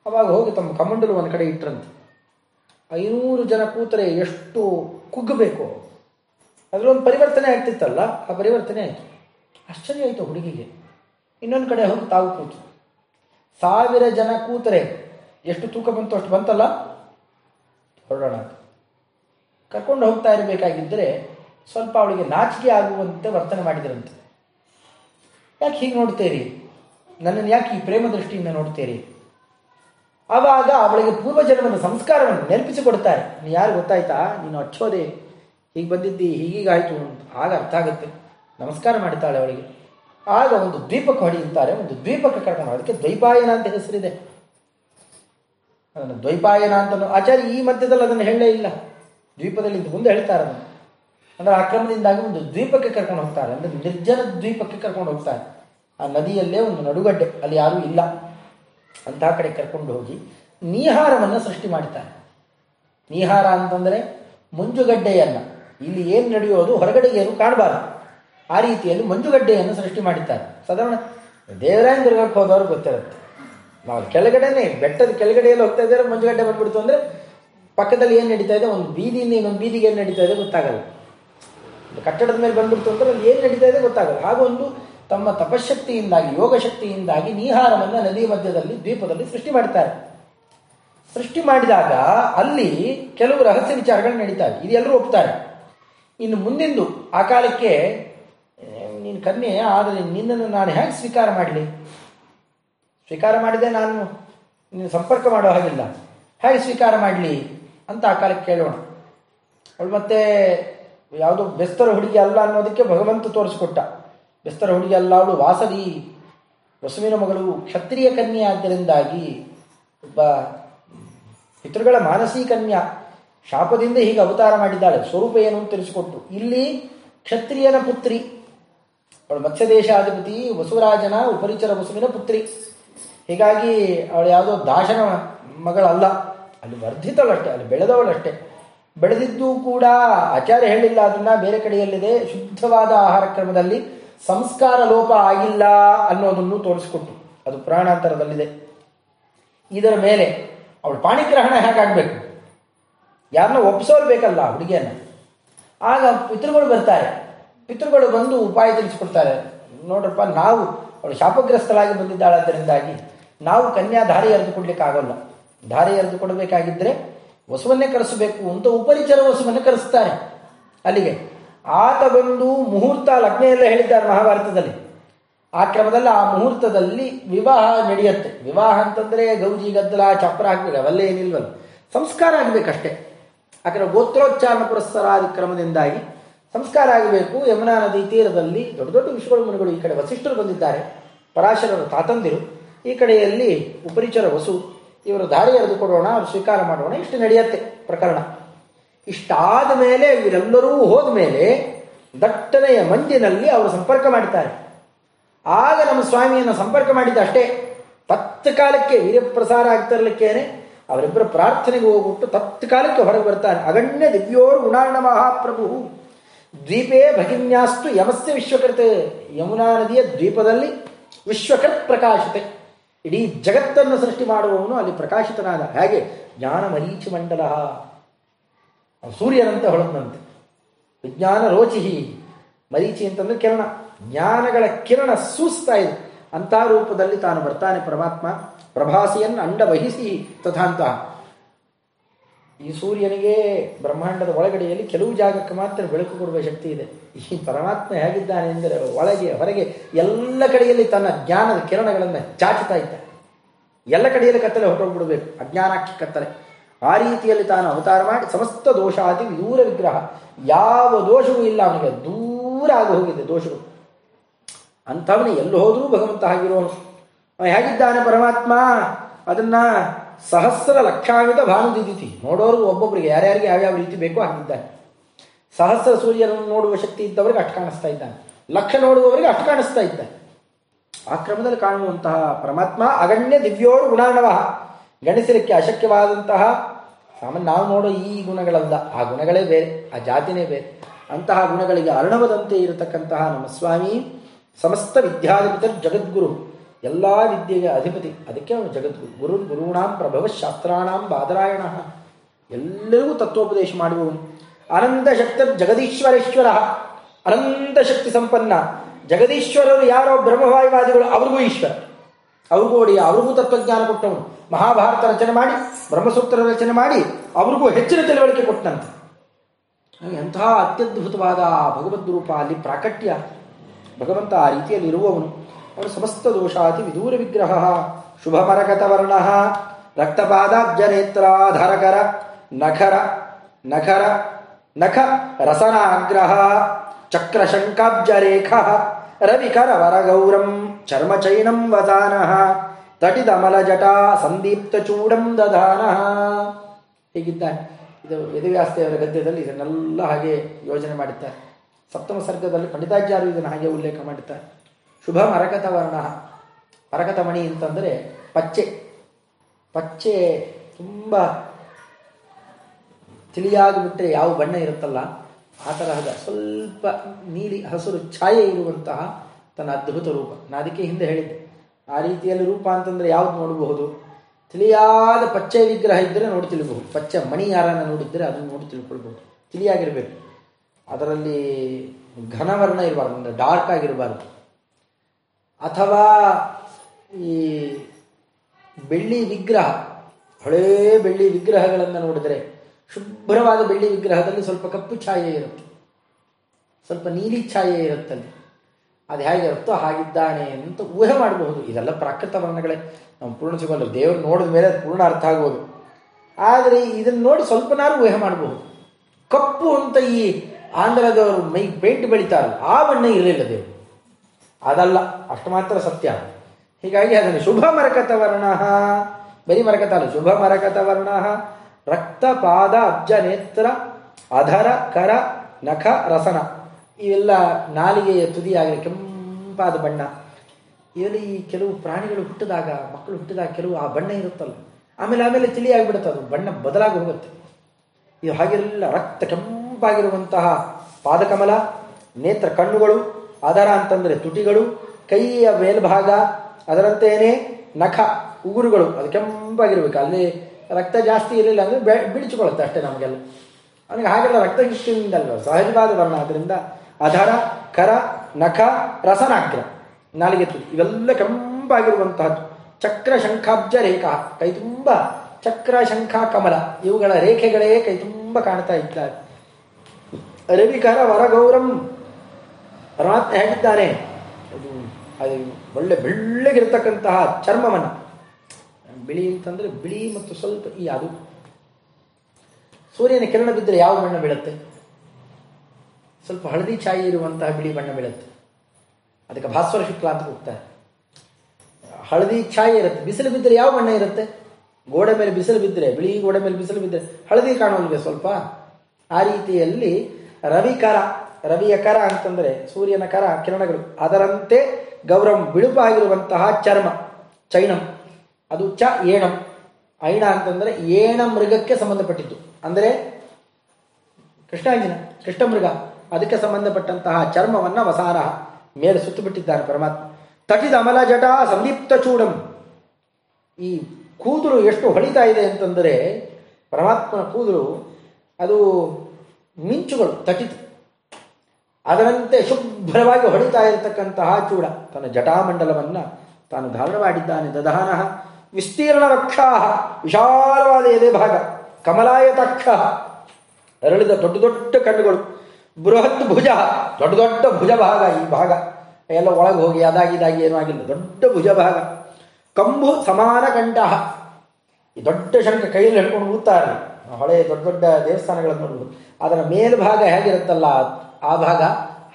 ಅವಾಗ ಹೋಗಿ ತಮ್ಮ ಕಮಂಡಲು ಒಂದು ಕಡೆ ಇಟ್ಟರಂತೆ ಐನೂರು ಜನ ಕೂತರೆ ಎಷ್ಟು ಕುಗ್ಗಬೇಕು. ಅದರೊಂದು ಪರಿವರ್ತನೆ ಆಗ್ತಿತ್ತಲ್ಲ, ಆ ಪರಿವರ್ತನೆ ಆಯಿತು. ಆಶ್ಚರ್ಯ ಆಯಿತು ಹುಡುಗಿಗೆ. ಇನ್ನೊಂದು ಕಡೆ ಹೋಗಿ ತಾವು ಕೂತು. ಸಾವಿರ ಜನ ಕೂತರೆ ಎಷ್ಟು ತೂಕ ಬಂತು ಅಷ್ಟು ಬಂತಲ್ಲ? ಹೊರಡೋಣ ಕರ್ಕೊಂಡು ಹೋಗ್ತಾ ಇರಬೇಕಾಗಿದ್ದರೆ ಸ್ವಲ್ಪ ಅವಳಿಗೆ ನಾಚಿಕೆ ಆಗುವಂತೆ ವರ್ತನೆ ಮಾಡಿದ್ರಂತೆ. ಯಾಕೆ ಹೀಗೆ ನೋಡ್ತೀರಿ? ನನ್ನನ್ನು ಯಾಕೆ ಈ ಪ್ರೇಮ ದೃಷ್ಟಿಯಿಂದ ನೋಡ್ತೀರಿ? ಆವಾಗ ಅವಳಿಗೆ ಪೂರ್ವಜನ್ಮದ ಸಂಸ್ಕಾರವನ್ನು ನೆನಪಿಸಿಕೊಡ್ತಾರೆ. ನೀನು ಯಾರು ಗೊತ್ತಾಯ್ತಾ? ನೀನು ಅಚ್ಚೋದೆ. ಹೀಗೆ ಬಂದಿದ್ದಿ, ಹೀಗೀಗಾಯ್ತು ಅಂತ. ಆಗ ಅರ್ಥ ಆಗುತ್ತೆ. ನಮಸ್ಕಾರ ಮಾಡ್ತಾಳೆ ಅವಳಿಗೆ. ಆಗ ಒಂದು ದ್ವೀಪಕ್ಕೆ ಹೊಡೆಯುತ್ತಾರೆ ಒಂದು ದ್ವೀಪಕ್ಕೆ ಕರ್ಕೊಂಡು ಅದಕ್ಕೆ ದ್ವೈಪಾಯನ ಅಂತ ಹೆಸರಿದೆ. ಅದನ್ನು ದ್ವೈಪಾಯನ ಅಂತ ಆಚಾರ್ಯ ಈ ಮಧ್ಯದಲ್ಲಿ ಅದನ್ನು ಹೇಳಲೇ ಇಲ್ಲ. ದ್ವೀಪದಲ್ಲಿ ಮುಂದೆ ಹೇಳ್ತಾರೆ ಅದನ್ನು. ಅಂದರೆ ಆಕ್ರಮದಿಂದಾಗಿ ಒಂದು ದ್ವೀಪಕ್ಕೆ ಕರ್ಕೊಂಡು ಹೋಗ್ತಾರೆ, ಅಂದ್ರೆ ನಿರ್ಜನ ದ್ವೀಪಕ್ಕೆ ಕರ್ಕೊಂಡು ಹೋಗ್ತಾರೆ. ಆ ನದಿಯಲ್ಲೇ ಒಂದು ನಡುಗಡ್ಡೆ, ಅಲ್ಲಿ ಯಾರೂ ಇಲ್ಲ. ಅಂತ ಕಡೆ ಕರ್ಕೊಂಡು ಹೋಗಿ ನೀಹಾರವನ್ನು ಸೃಷ್ಟಿ ಮಾಡ್ತಾರೆ ನೀಹಾರ ಅಂತಂದರೆ ಮುಂಜುಗಡ್ಡೆಯನ್ನ. ಇಲ್ಲಿ ಏನು ನಡೆಯೋದು ಹೊರಗಡೆ ಏನು ಕಾಣಬಾರದು. ಆ ರೀತಿಯಲ್ಲಿ ಮಂಜುಗಡ್ಡೆಯನ್ನು ಸೃಷ್ಟಿ ಮಾಡಿದ್ದಾರೆ. ಸಾಧಾರಣ ದೇವರಾಯನ ದುರ್ಗಕ್ಕೆ ಹೋದವರು ಗೊತ್ತಿರುತ್ತೆ. ನಾವು ಕೆಳಗಡೆನೆ, ಬೆಟ್ಟದ ಕೆಳಗಡೆಯಲ್ಲಿ ಹೋಗ್ತಾ ಇದ್ದಾರೆ, ಮಂಜುಗಡ್ಡೆ ಬಂದ್ಬಿಡ್ತು ಅಂದ್ರೆ ಪಕ್ಕದಲ್ಲಿ ಏನು ನಡೀತಾ ಇದೆ? ಒಂದು ಬೀದಿಯಿಂದ ಇನ್ನೊಂದು ಬೀದಿಗೆ ಏನು ನಡೀತಾ ಇದೆ ಗೊತ್ತಾಗಲ್ಲ. ಕಟ್ಟಡದ ಮೇಲೆ ಬಂದ್ಬಿಡ್ತು ಅಂದ್ರೆ ಅಲ್ಲಿ ಏನು ನಡೀತಾ ಇದೆ ಗೊತ್ತಾಗಲ್ಲ. ಹಾಗೊಂದು ತಮ್ಮ ತಪಶಕ್ತಿಯಿಂದಾಗಿ ಯೋಗ ಶಕ್ತಿಯಿಂದಾಗಿ ನೀಹಾರವನ್ನು ನದಿ ಮಧ್ಯದಲ್ಲಿ, ದ್ವೀಪದಲ್ಲಿ ಸೃಷ್ಟಿ ಮಾಡ್ತಾರೆ. ಸೃಷ್ಟಿ ಮಾಡಿದಾಗ ಅಲ್ಲಿ ಕೆಲವು ರಹಸ್ಯ ವಿಚಾರಗಳು ನಡೀತಾರೆ ಇದೆಲ್ಲರೂ ಒಪ್ತಾರೆ. ಇನ್ನು ಮುಂದಿಂದು ಆ ಕಾಲಕ್ಕೆ ಕನ್ಯೆ ಆದರೆ ನಿನ್ನನ್ನು ನಾನು ಹೇಗೆ ಸ್ವೀಕಾರ ಮಾಡಲಿ? ಸ್ವೀಕಾರ ಮಾಡಿದೆ ನಾನು, ನೀನು ಸಂಪರ್ಕ ಮಾಡೋ ಹಾಗಿಲ್ಲ. ಹೇಗೆ ಸ್ವೀಕಾರ ಮಾಡಲಿ ಅಂತ ಆ ಕಾಲಕ್ಕೆ ಕೇಳೋಣ. ಅವಳು ಮತ್ತೆ ಯಾವುದೋ ಬೆಸ್ತರ ಹುಡುಗಿ ಅಲ್ಲ ಅನ್ನೋದಕ್ಕೆ ಭಗವಂತ ತೋರಿಸಿಕೊಟ್ಟ. ಬೆಸ್ತರ ಹುಡುಗಿ ಅಲ್ಲ, ಅವಳು ವಾಸದಿ ವಸುವಿನ ಮಗಳು ಕ್ಷತ್ರಿಯ ಕನ್ಯೆ ಆದ್ದರಿಂದಾಗಿ ಒಬ್ಬ ಪಿತೃಗಳ ಮಾನಸೀ ಕನ್ಯಾ ಶಾಪದಿಂದ ಹೀಗೆ ಅವತಾರ ಮಾಡಿದ್ದಾಳೆ. ಸ್ವರೂಪ ಏನು ಅಂತ ತಿಳಿಸಿಕೊಟ್ಟು ಇಲ್ಲಿ ಕ್ಷತ್ರಿಯನ ಪುತ್ರಿ ಅವಳು ಮತ್ಸ್ಯದೇಶಾಧಿಪತಿ ವಸುರಾಜನ ಉಪರಿಚರ ವಸುವಿನ ಪುತ್ರಿ. ಹೀಗಾಗಿ ಅವಳು ಯಾವುದೋ ದಾಶನ ಮಗಳಲ್ಲ. ಅಲ್ಲಿ ವರ್ಧಿತವಳಷ್ಟೇ ಅಲ್ಲಿ ಬೆಳೆದವಳಷ್ಟೇ. ಬೆಳೆದಿದ್ದು ಕೂಡ ಆಚಾರ್ಯ ಹೇಳಿಲ್ಲ, ಅದನ್ನ ಬೇರೆ ಕಡೆಯಲ್ಲಿದೆ. ಶುದ್ಧವಾದ ಆಹಾರ ಕ್ರಮದಲ್ಲಿ ಸಂಸ್ಕಾರ ಲೋಪ ಆಗಿಲ್ಲ ಅನ್ನೋದನ್ನು ತೋರಿಸಿಕೊಟ್ಟು ಅದು ಪುರಾಣಾಂತರದಲ್ಲಿದೆ. ಇದರ ಮೇಲೆ ಅವಳು ಪಾಣಿಗ್ರಹಣ ಹೇಗಾಗಬೇಕು? ಯಾರನ್ನ ಒಪ್ಪಿಸೋರ್ಬೇಕಲ್ಲ ಹುಡುಗಿಯನ್ನು ಹುಡುಗಿಯನ್ನ. ಆಗ ಪಿತೃಗಳು ಬರ್ತಾರೆ. ಪಿತೃಗಳು ಬಂದು ಉಪಾಯ ತಿಳಿಸ್ಕೊಡ್ತಾರೆ. ನೋಡ್ರಪ್ಪ, ನಾವು ಅವಳು ಶಾಪಗ್ರಸ್ತಳಾಗಿ ಬಂದಿದ್ದಾಳಾದ್ದರಿಂದಾಗಿ ನಾವು ಕನ್ಯಾ ಧಾರೆ ಎರೆದು ಕೊಡ್ಲಿಕ್ಕಾಗಲ್ಲ ಧಾರೆ ಎರೆದು ಕೊಡಬೇಕಾಗಿದ್ದರೆ ವಸುವನ್ನೇ ಕರೆಸಬೇಕು ಅಂತ ಉಪರಿಚರ ವಸುವನ್ನು ಕರೆಸ್ತಾರೆ. ಅಲ್ಲಿಗೆ ಆತ ಬಂದು ಮುಹೂರ್ತ ಲಗ್ನ ಎಲ್ಲ ಹೇಳಿದ್ದಾರೆ ಮಹಾಭಾರತದಲ್ಲಿ. ಆ ಕ್ರಮದಲ್ಲಿ ಆ ಮುಹೂರ್ತದಲ್ಲಿ ವಿವಾಹ ನಡೆಯುತ್ತೆ. ವಿವಾಹ ಅಂತಂದ್ರೆ ಗೌಜಿ, ಗದ್ದಲ, ಚಪ್ರ ಹಾಕ್ಬೇಕು, ಅವೆಲ್ಲ ಏನಿಲ್ವಲ್ಲ. ಸಂಸ್ಕಾರ ಆಗಬೇಕಷ್ಟೇ. ಯಾಕಂದ್ರೆ ಗೋತ್ರೋಚ್ಚಾರಣ ಆದ ಕ್ರಮದಿಂದಾಗಿ ಸಂಸ್ಕಾರ ಆಗಬೇಕು, ಯಮುನಾ ನದಿ ತೀರದಲ್ಲಿ ದೊಡ್ಡ ದೊಡ್ಡ ವಿಶ್ವಗಳ ಮುನಿಗಳು ಈ ಕಡೆ ವಸಿಷ್ಠರು ಬಂದಿದ್ದಾರೆ. ಪರಾಶರರು ತಾತಂದಿರು. ಈ ಕಡೆಯಲ್ಲಿ ಉಪರಿಚರ ವಸು, ಇವರು ದಾರಿ ಎರೆದು ಕೊಡೋಣ, ಅವ್ರು ಸ್ವೀಕಾರ ಮಾಡೋಣ, ಇಷ್ಟು ನಡೆಯುತ್ತೆ ಪ್ರಕರಣ. ಇಷ್ಟಾದ ಮೇಲೆ ಇವರೆಲ್ಲರೂ ಹೋದ ಮೇಲೆ ದಟ್ಟನೆಯ ಮಂಜಿನಲ್ಲಿ ಅವರು ಸಂಪರ್ಕ ಮಾಡ್ತಾರೆ ಆಗ ನಮ್ಮ ಸ್ವಾಮಿಯನ್ನು ಸಂಪರ್ಕ ಮಾಡಿದ್ದ ಅಷ್ಟೇ. ತತ್ಕಾಲಕ್ಕೆ ವೀರ್ಯಪ್ರಸಾರ ಆಗ್ತಿರ್ಲಿಕ್ಕೇನೆ ಅವರಿಬ್ಬರ ಪ್ರಾರ್ಥನೆಗೆ ಹೋಗ್ಬಿಟ್ಟು ತತ್ಕಾಲಕ್ಕೆ ಹೊರಗೆ ಬರ್ತಾರೆ. ಅಗಣ್ಯ ದಿವ್ಯೋರು ಗುಣಾರ್ಣ ಮಹಾಪ್ರಭು ದ್ವೀಪೇ ಭಗಿನ್ಯಾಸ್ತು ಯಮಸ್ಯ ವಿಶ್ವಕೃತ. ಯಮುನಾ ನದಿಯ ದ್ವೀಪದಲ್ಲಿ ವಿಶ್ವಕೃತ್ ಪ್ರಕಾಶತೆ. ಇಡೀ ಜಗತ್ತನ್ನು ಸೃಷ್ಟಿ ಮಾಡುವವನು ಅಲ್ಲಿ ಪ್ರಕಾಶಿತನಾದ. ಹಾಗೆ ಜ್ಞಾನ ಮರೀಚಿ ಮಂಡಲ ಸೂರ್ಯನಂತೆ ಹೊಳಂದಂತೆ ವಿಜ್ಞಾನ ರೋಚಿಹಿ ಮರೀಚಿ ಅಂತಂದ್ರೆ ಕಿರಣ. ಜ್ಞಾನಗಳ ಕಿರಣ ಸೂಸ್ತಾ ಇದೆ. ಅಂತ ರೂಪದಲ್ಲಿ ತಾನು ಬರ್ತಾನೆ ಪರಮಾತ್ಮ. ಪ್ರಭಾಸಿಯನ್ನು ಅಂಡ ವಹಿಸಿ ತಥಾಂತಹ ಈ ಸೂರ್ಯನಿಗೆ ಬ್ರಹ್ಮಾಂಡದ ಒಳಗಡೆಯಲ್ಲಿ ಕೆಲವು ಜಾಗಕ್ಕೆ ಮಾತ್ರ ಬೆಳಕು ಕೊಡುವ ಶಕ್ತಿ ಇದೆ. ಈ ಪರಮಾತ್ಮ ಹೇಗಿದ್ದಾನೆ ಎಂದರೆ ಒಳಗೆ, ಹೊರಗೆ, ಎಲ್ಲ ಕಡೆಯಲ್ಲಿ ತನ್ನ ಜ್ಞಾನದ ಕಿರಣಗಳನ್ನು ಚಾಚುತ್ತಾ ಇದ್ದ ಎಲ್ಲ ಕಡೆಯಲ್ಲಿ ಕತ್ತಲೆ ಹೊರಟೋಗ್ಬಿಡಬೇಕು. ಅಜ್ಞಾನಕ್ಕೆ ಕತ್ತಲೆ. ಆ ರೀತಿಯಲ್ಲಿ ತಾನು ಅವತಾರ ಮಾಡಿ ಸಮಸ್ತ ದೋಷಾತಿ ದೂರ ವಿಗ್ರಹ. ಯಾವ ದೋಷವೂ ಇಲ್ಲ ಅವನಿಗೆ. ದೂರ ಆಗಿ ಹೋಗಿದೆ ದೋಷಗಳು. ಅಂಥವನು ಎಲ್ಲಿ ಹೋದರೂ ಭಗವಂತ ಆಗಿರೋನು ಹೇಗಿದ್ದಾನೆ ಪರಮಾತ್ಮ? ಅದನ್ನ ಸಹಸ್ರ ಲಕ್ಷಾವಿಧ ಭಾನುದಿದಿತಿ ನೋಡೋರ್ಗು ಒಬ್ಬೊಬ್ಬರಿಗೆ ಯಾರ್ಯಾರಿಗೆ ಯಾವ್ಯಾವ ರೀತಿ ಬೇಕೋ ಹಾಗಿದ್ದಾನೆ. ಸಹಸ್ರ ಸೂರ್ಯನನ್ನು ನೋಡುವ ಶಕ್ತಿ ಇದ್ದವರಿಗೆ ಅಷ್ಟು ಕಾಣಿಸ್ತಾ ಇದ್ದಾನೆ. ಲಕ್ಷ ನೋಡುವವರಿಗೆ ಅಷ್ಟು ಕಾಣಿಸ್ತಾ ಇದ್ದಾನೆ. ಆ ಕ್ರಮದಲ್ಲಿ ಕಾಣುವಂತಹ ಪರಮಾತ್ಮ ಅಗಣ್ಯ ದಿವ್ಯೋರು ಗುಣಾಣವ ಗಣಿಸಲಿಕ್ಕೆ ಅಶಕ್ಯವಾದಂತಹ, ಸಾಮಾನ್ಯ ನಾವು ನೋಡೋ ಈ ಗುಣಗಳಲ್ಲ. ಆ ಗುಣಗಳೇ ಬೇರೆ, ಆ ಜಾತಿನೇ ಬೇರೆ. ಅಂತಹ ಗುಣಗಳಿಗೆ ಅರ್ಣವದಂತೆ ಇರತಕ್ಕಂತಹ ನಮ್ಮ ಸ್ವಾಮಿ ಸಮಸ್ತ ವಿದ್ಯಾಧಿಪತರು ಜಗದ್ಗುರು. ಎಲ್ಲ ವಿದ್ಯೆಯ ಅಧಿಪತಿ. ಅದಕ್ಕೆ ಅವನು ಜಗದ್ಗುರು. ಗುರು ಗುರುಣಾಂ ಪ್ರಭವ ಶಾಸ್ತ್ರಾಣಾಂ ಬಾದರಾಯಣ. ಎಲ್ಲರಿಗೂ ತತ್ವೋಪದೇಶ ಮಾಡುವವನು. ಅನಂತ ಶಕ್ತ ಜಗದೀಶ್ವರೇಶ್ವರ. ಅನಂತ ಶಕ್ತಿ ಸಂಪನ್ನ. ಜಗದೀಶ್ವರರು ಯಾರೋ ಬ್ರಹ್ಮವಾಯುವಾದಿಗಳು, ಅವ್ರಿಗೂ ಈಶ್ವರ. ಅವ್ರಿಗೂ ಒಡೆಯ, ಅವ್ರಿಗೂ ತತ್ವಜ್ಞಾನ ಕೊಟ್ಟವನು. ಮಹಾಭಾರತ ರಚನೆ ಮಾಡಿ, ಬ್ರಹ್ಮಸೂತ್ರ ರಚನೆ ಮಾಡಿ, ಅವ್ರಿಗೂ ಹೆಚ್ಚಿನ ತಿಳುವಳಿಕೆ ಕೊಟ್ಟನಂತೆ. ಎಂತಹ ಅತ್ಯದ್ಭುತವಾದ ಭಗವದ್ ರೂಪ ಅಲ್ಲಿ ಪ್ರಾಕಟ್ಯ. ಭಗವಂತ ಆ ರೀತಿಯಲ್ಲಿ ಇರುವವನು ಅವನು ಸಮಸ್ತ ದೋಷಾತಿ ವಿದೂರ ವಿಗ್ರಹ. ಶುಭ ಮರಕತವರ್ಣ ರಕ್ತಪಾದಾಬ್ಜನೇತ್ರಾಧರಕರ. ನಖರ ನಖರ, ನಖ ರಸನಾಗ್ರಹ. ಚಕ್ರಶಂಕಾಬ್ಜರೇಖ. ರವಿಕರ ವರಗೌರಂ ಚರ್ಮಚೈನಂ ವದಾನಃ ಸಂದೀಪ್ತ ಚೂಡಂ ದಧಾನಃ ಹೀಗಿದ್ದಾನೆ. ಇದು ಯದುವ್ಯಾಸ್ತೆಯವರ ಗದ್ಯದಲ್ಲಿ ಇದನ್ನೆಲ್ಲ ಹಾಗೆ ಯೋಜನೆ ಮಾಡಿದ್ದಾರೆ. ಸಪ್ತಮ ಸರ್ಗದಲ್ಲಿ ಪಂಡಿತಾಚಾರ್ಯ ಇದನ್ನು ಹಾಗೆ ಉಲ್ಲೇಖ ಮಾಡುತ್ತಾರೆ ಶುಭ ಮರಕತ ವರ್ಣ ಮರಕತ ಮಣಿ ಅಂತಂದರೆ ಪಚ್ಚೆ. ಪಚ್ಚೆ ತುಂಬ ತಿಳಿಯಾಗಿಬಿಟ್ರೆ ಯಾವ ಬಣ್ಣ ಇರುತ್ತಲ್ಲ, ಆ ತರಹದ ಸ್ವಲ್ಪ ನೀಲಿ ಹಸಿರು ಛಾಯೆ ಇರುವಂತಹ ತನ್ನ ಅದ್ಭುತ ರೂಪ. ನಾನು ಅದಕ್ಕೆ ಹಿಂದೆ ಹೇಳಿದ್ದೆ. ಆ ರೀತಿಯಲ್ಲಿ ರೂಪ ಅಂತಂದರೆ ಯಾವ್ದು ನೋಡಬಹುದು? ತಿಳಿಯಾದ ಪಚ್ಚೆ ವಿಗ್ರಹ ಇದ್ದರೆ ನೋಡಿ ತಿಳಿಬಹುದು. ಪಚ್ಚೆ ಮಣಿ ಯಾರನ್ನು ನೋಡಿದ್ರೆ ಅದನ್ನು ನೋಡಿ ತಿಳ್ಕೊಳ್ಬಹುದು. ತಿಳಿಯಾಗಿರಬೇಕು. ಅದರಲ್ಲಿ ಘನವರ್ಣ ಇರಬಾರ್ದು ಅಂದರೆ ಡಾರ್ಕ್ ಆಗಿರಬಾರ್ದು. ಅಥವಾ ಈ ಬೆಳ್ಳಿ ವಿಗ್ರಹ, ಹಳೇ ಬೆಳ್ಳಿ ವಿಗ್ರಹಗಳನ್ನು ನೋಡಿದರೆ ಶುಭ್ರವಾದ ಬೆಳ್ಳಿ ವಿಗ್ರಹದಲ್ಲಿ ಸ್ವಲ್ಪ ಕಪ್ಪು ಛಾಯೆ ಇರುತ್ತೆ. ಸ್ವಲ್ಪ ನೀಲಿ ಛಾಯೆ ಇರುತ್ತಲ್ಲಿ ಅದು ಹೇಗಿರುತ್ತೋ ಹಾಗಿದ್ದಾನೆ ಅಂತ ಊಹೆ ಮಾಡಬಹುದು. ಇದೆಲ್ಲ ಪ್ರಾಕೃತ ವರ್ಣಗಳೇ. ನಾವು ಪೂರ್ಣ ಸಿಗೋಲ್ಲ ದೇವರು ನೋಡಿದ ಮೇಲೆ ಪೂರ್ಣ ಅರ್ಥ ಆಗ್ಬೋದು ಆದರೆ ಇದನ್ನು ನೋಡಿ ಸ್ವಲ್ಪನಾರು ಊಹೆ ಮಾಡಬಹುದು. ಕಪ್ಪು ಅಂತ ಈ ಆಂಧ್ರದವರು ಮೈ ಪೇಂಟ್ ಬೆಳಿತಾರಲ್ಲ, ಆ ಬಣ್ಣ ಇರಲಿಲ್ಲ ದೇವರು. ಅದಲ್ಲ, ಅಷ್ಟು ಮಾತ್ರ ಸತ್ಯ. ಹೀಗಾಗಿ ಅದನ್ನು ಶುಭ ಮರಕತ ವರ್ಣ ಬರೀ ಮರಕತ ಅಲ್ಲ ಶುಭ ಮರಕತ ವರ್ಣ ರಕ್ತ ಪಾದ ಅಬ್ಜ ನೇತ್ರ ಅಧರ, ಕರ, ನಖ, ರಸನ. ಇವೆಲ್ಲ ನಾಲಿಗೆಯ ತುದಿಯಾಗಲಿ, ಕೆಂಪಾದ ಬಣ್ಣ. ಇಲ್ಲಿ ಕೆಲವು ಪ್ರಾಣಿಗಳು ಹುಟ್ಟಿದಾಗ, ಮಕ್ಕಳು ಹುಟ್ಟಿದಾಗ ಕೆಲವು ಆ ಬಣ್ಣ ಇರುತ್ತಲ್ಲ, ಆಮೇಲೆ ಆಮೇಲೆ ತಿಳಿ ಆಗಿಬಿಡುತ್ತೆ ಅದು. ಬಣ್ಣ ಬದಲಾಗಿ ಹೋಗುತ್ತೆ. ಇದು ಹಾಗಿರಲಿಲ್ಲ ರಕ್ತ ಕೆಂಪಾಗಿರುವಂತಹ ಪಾದಕಮಲ, ನೇತ್ರ ಕಣ್ಣುಗಳು ಅದರ ಅಂತಂದ್ರೆ ತುಟಿಗಳು, ಕೈಯ ಮೇಲ್ಭಾಗ, ಅದರಂತೆಯೇ ನಖ, ಉಗುರುಗಳು, ಅದು ಕೆಂಪಾಗಿರ್ಬೇಕು. ಅಲ್ಲಿ ರಕ್ತ ಜಾಸ್ತಿ ಇರಲಿಲ್ಲ ಅಂದ್ರೆ ಬೆ, ಬಿಡಿಸಿಕೊಳ್ಳುತ್ತೆ ಅಷ್ಟೇ ನಮಗೆಲ್ಲ. ಅವನಿಗೆ ಹಾಗೆಲ್ಲ ರಕ್ತ ಗಿಷ್ಟಿನಿಂದಲ್ವ ಸಹಜವಾದ ವರ್ಣ. ಆದ್ದರಿಂದ ಅಧರ ಕರ, ನಖ, ರಸನಾಗ್ರ, ನಾಲಿಗೆ ತುಟಿ, ಇವೆಲ್ಲ ಕೆಂಪಾಗಿರುವಂತಹದ್ದು. ಚಕ್ರ, ಶಂಖಾಬ್ಜ, ರೇಖಾ. ಕೈ ತುಂಬ ಚಕ್ರ, ಶಂಖ, ಕಮಲ, ಇವುಗಳ ರೇಖೆಗಳೇ ಕೈ ತುಂಬ ಕಾಣ್ತಾ ಇದ್ದಾರೆ ರವಿಕರ, ವರಗೌರಂ ಪರಮಾತ್ಮ ಹೇಳಿದ್ದಾನೆ ಅದು ಅದು ಒಳ್ಳೆ ಬೆಳ್ಳಗಿರ್ತಕ್ಕಂತಹ ಚರ್ಮವನ್ನು. ಬಿಳಿ ಅಂತಂದ್ರೆ ಬಿಳಿ ಮತ್ತು ಸ್ವಲ್ಪ ಈ ಅದು. ಸೂರ್ಯನ ಕಿರಣ ಬಿದ್ದರೆ ಯಾವ ಬಣ್ಣ ಬೀಳುತ್ತೆ? ಸ್ವಲ್ಪ ಹಳದಿ ಛಾಯಿ ಇರುವಂತಹ ಬಿಳಿ ಬಣ್ಣ ಬೀಳುತ್ತೆ. ಅದಕ್ಕೆ ಭಾಸ್ವರ ಶುಕ್ಲ ಅಂತ ಹೋಗ್ತಾರೆ. ಹಳದಿ ಛಾಯೆ ಇರುತ್ತೆ. ಬಿಸಿಲು ಬಿದ್ದರೆ ಯಾವ ಬಣ್ಣ ಇರುತ್ತೆ? ಗೋಡೆ ಮೇಲೆ ಬಿಸಿಲು ಬಿದ್ದರೆ, ಬಿಳಿ ಗೋಡೆ ಮೇಲೆ ಬಿಸಿಲು ಬಿದ್ದರೆ. ಹಳದಿ ಕಾಣೋಲ್ವೇ ಸ್ವಲ್ಪ ಆ ರೀತಿಯಲ್ಲಿ ರವಿಕರ ರವಿಯ ಕರ ಅಂತಂದ್ರೆ ಸೂರ್ಯನ ಕರ, ಕಿರಣಗಳು. ಅದರಂತೆ ಗೌರಂ ಬಿಳುಪಾಗಿರುವಂತಹ ಚರ್ಮ, ಚೈನಂ. ಅದು ಚ ಏಣಂ. ಐಣ ಅಂತಂದ್ರೆ ಏಣ ಮೃಗಕ್ಕೆ ಸಂಬಂಧಪಟ್ಟಿದ್ದು. ಅಂದರೆ ಕೃಷ್ಣಾಂಜನ ಕೃಷ್ಣ ಮೃಗ ಅದಕ್ಕೆ ಸಂಬಂಧಪಟ್ಟಂತಹ ಚರ್ಮವನ್ನ ವಸಾರ ಮೇಲೆ ಸುತ್ತು ಬಿಟ್ಟಿದ್ದಾನೆ ಪರಮಾತ್ಮ. ತಟಿದ ಅಮಲ ಜಟ ಸಂದೀಪ್ತ ಚೂಡಂ. ಈ ಕೂದಲು ಎಷ್ಟು ಹೊಳಿತಾ ಇದೆ ಅಂತಂದರೆ ಪರಮಾತ್ಮನ ಕೂದಲು ಅದು ಮಿಂಚುಗಳು, ತಟಿತು. ಅದರಂತೆ ಶುಭ್ರವಾಗಿ ಹೊಡಿತಾ ಇರತಕ್ಕಂತಹ ಚೂಡ. ತನ್ನ ಜಟಾಮಂಡಲವನ್ನ ತಾನು ಧಾರಣ ಮಾಡಿದ್ದಾನೆ ದಧಾನ ವಿಸ್ತೀರ್ಣ ರಕ್ಷಾ ವಿಶಾಲವಾದ ಎದೆ ಭಾಗ ಕಮಲಾಯತಕ್ಷ, ಅರಳಿದ ದೊಡ್ಡ ದೊಡ್ಡ ಕಣ್ಣುಗಳು ಬೃಹತ್ ಭುಜ ದೊಡ್ಡ ದೊಡ್ಡ ಭುಜ ಭಾಗ ಈ ಭಾಗ. ಎಲ್ಲ ಒಳಗೆ ಹೋಗಿ ಅದಾಗಿ ಇದಾಗಿ ಏನೂ ಆಗಿಲ್ಲ. ದೊಡ್ಡ ಭುಜ ಭಾಗ ಕಂಬು ಸಮಾನ ಕಂಠ ಈ ದೊಡ್ಡ ಶಂಕ ಕೈಯಲ್ಲಿ ಹಿಡ್ಕೊಂಡು ಊದ್ತಾರೆ ಹೊಳೆ ದೊಡ್ಡ ದೊಡ್ಡ ದೇವಸ್ಥಾನಗಳನ್ನು ನೋಡ್ಬೋದು. ಅದರ ಮೇಲ್ಭಾಗ ಹೇಗಿರುತ್ತಲ್ಲ? ಆ ಭಾಗ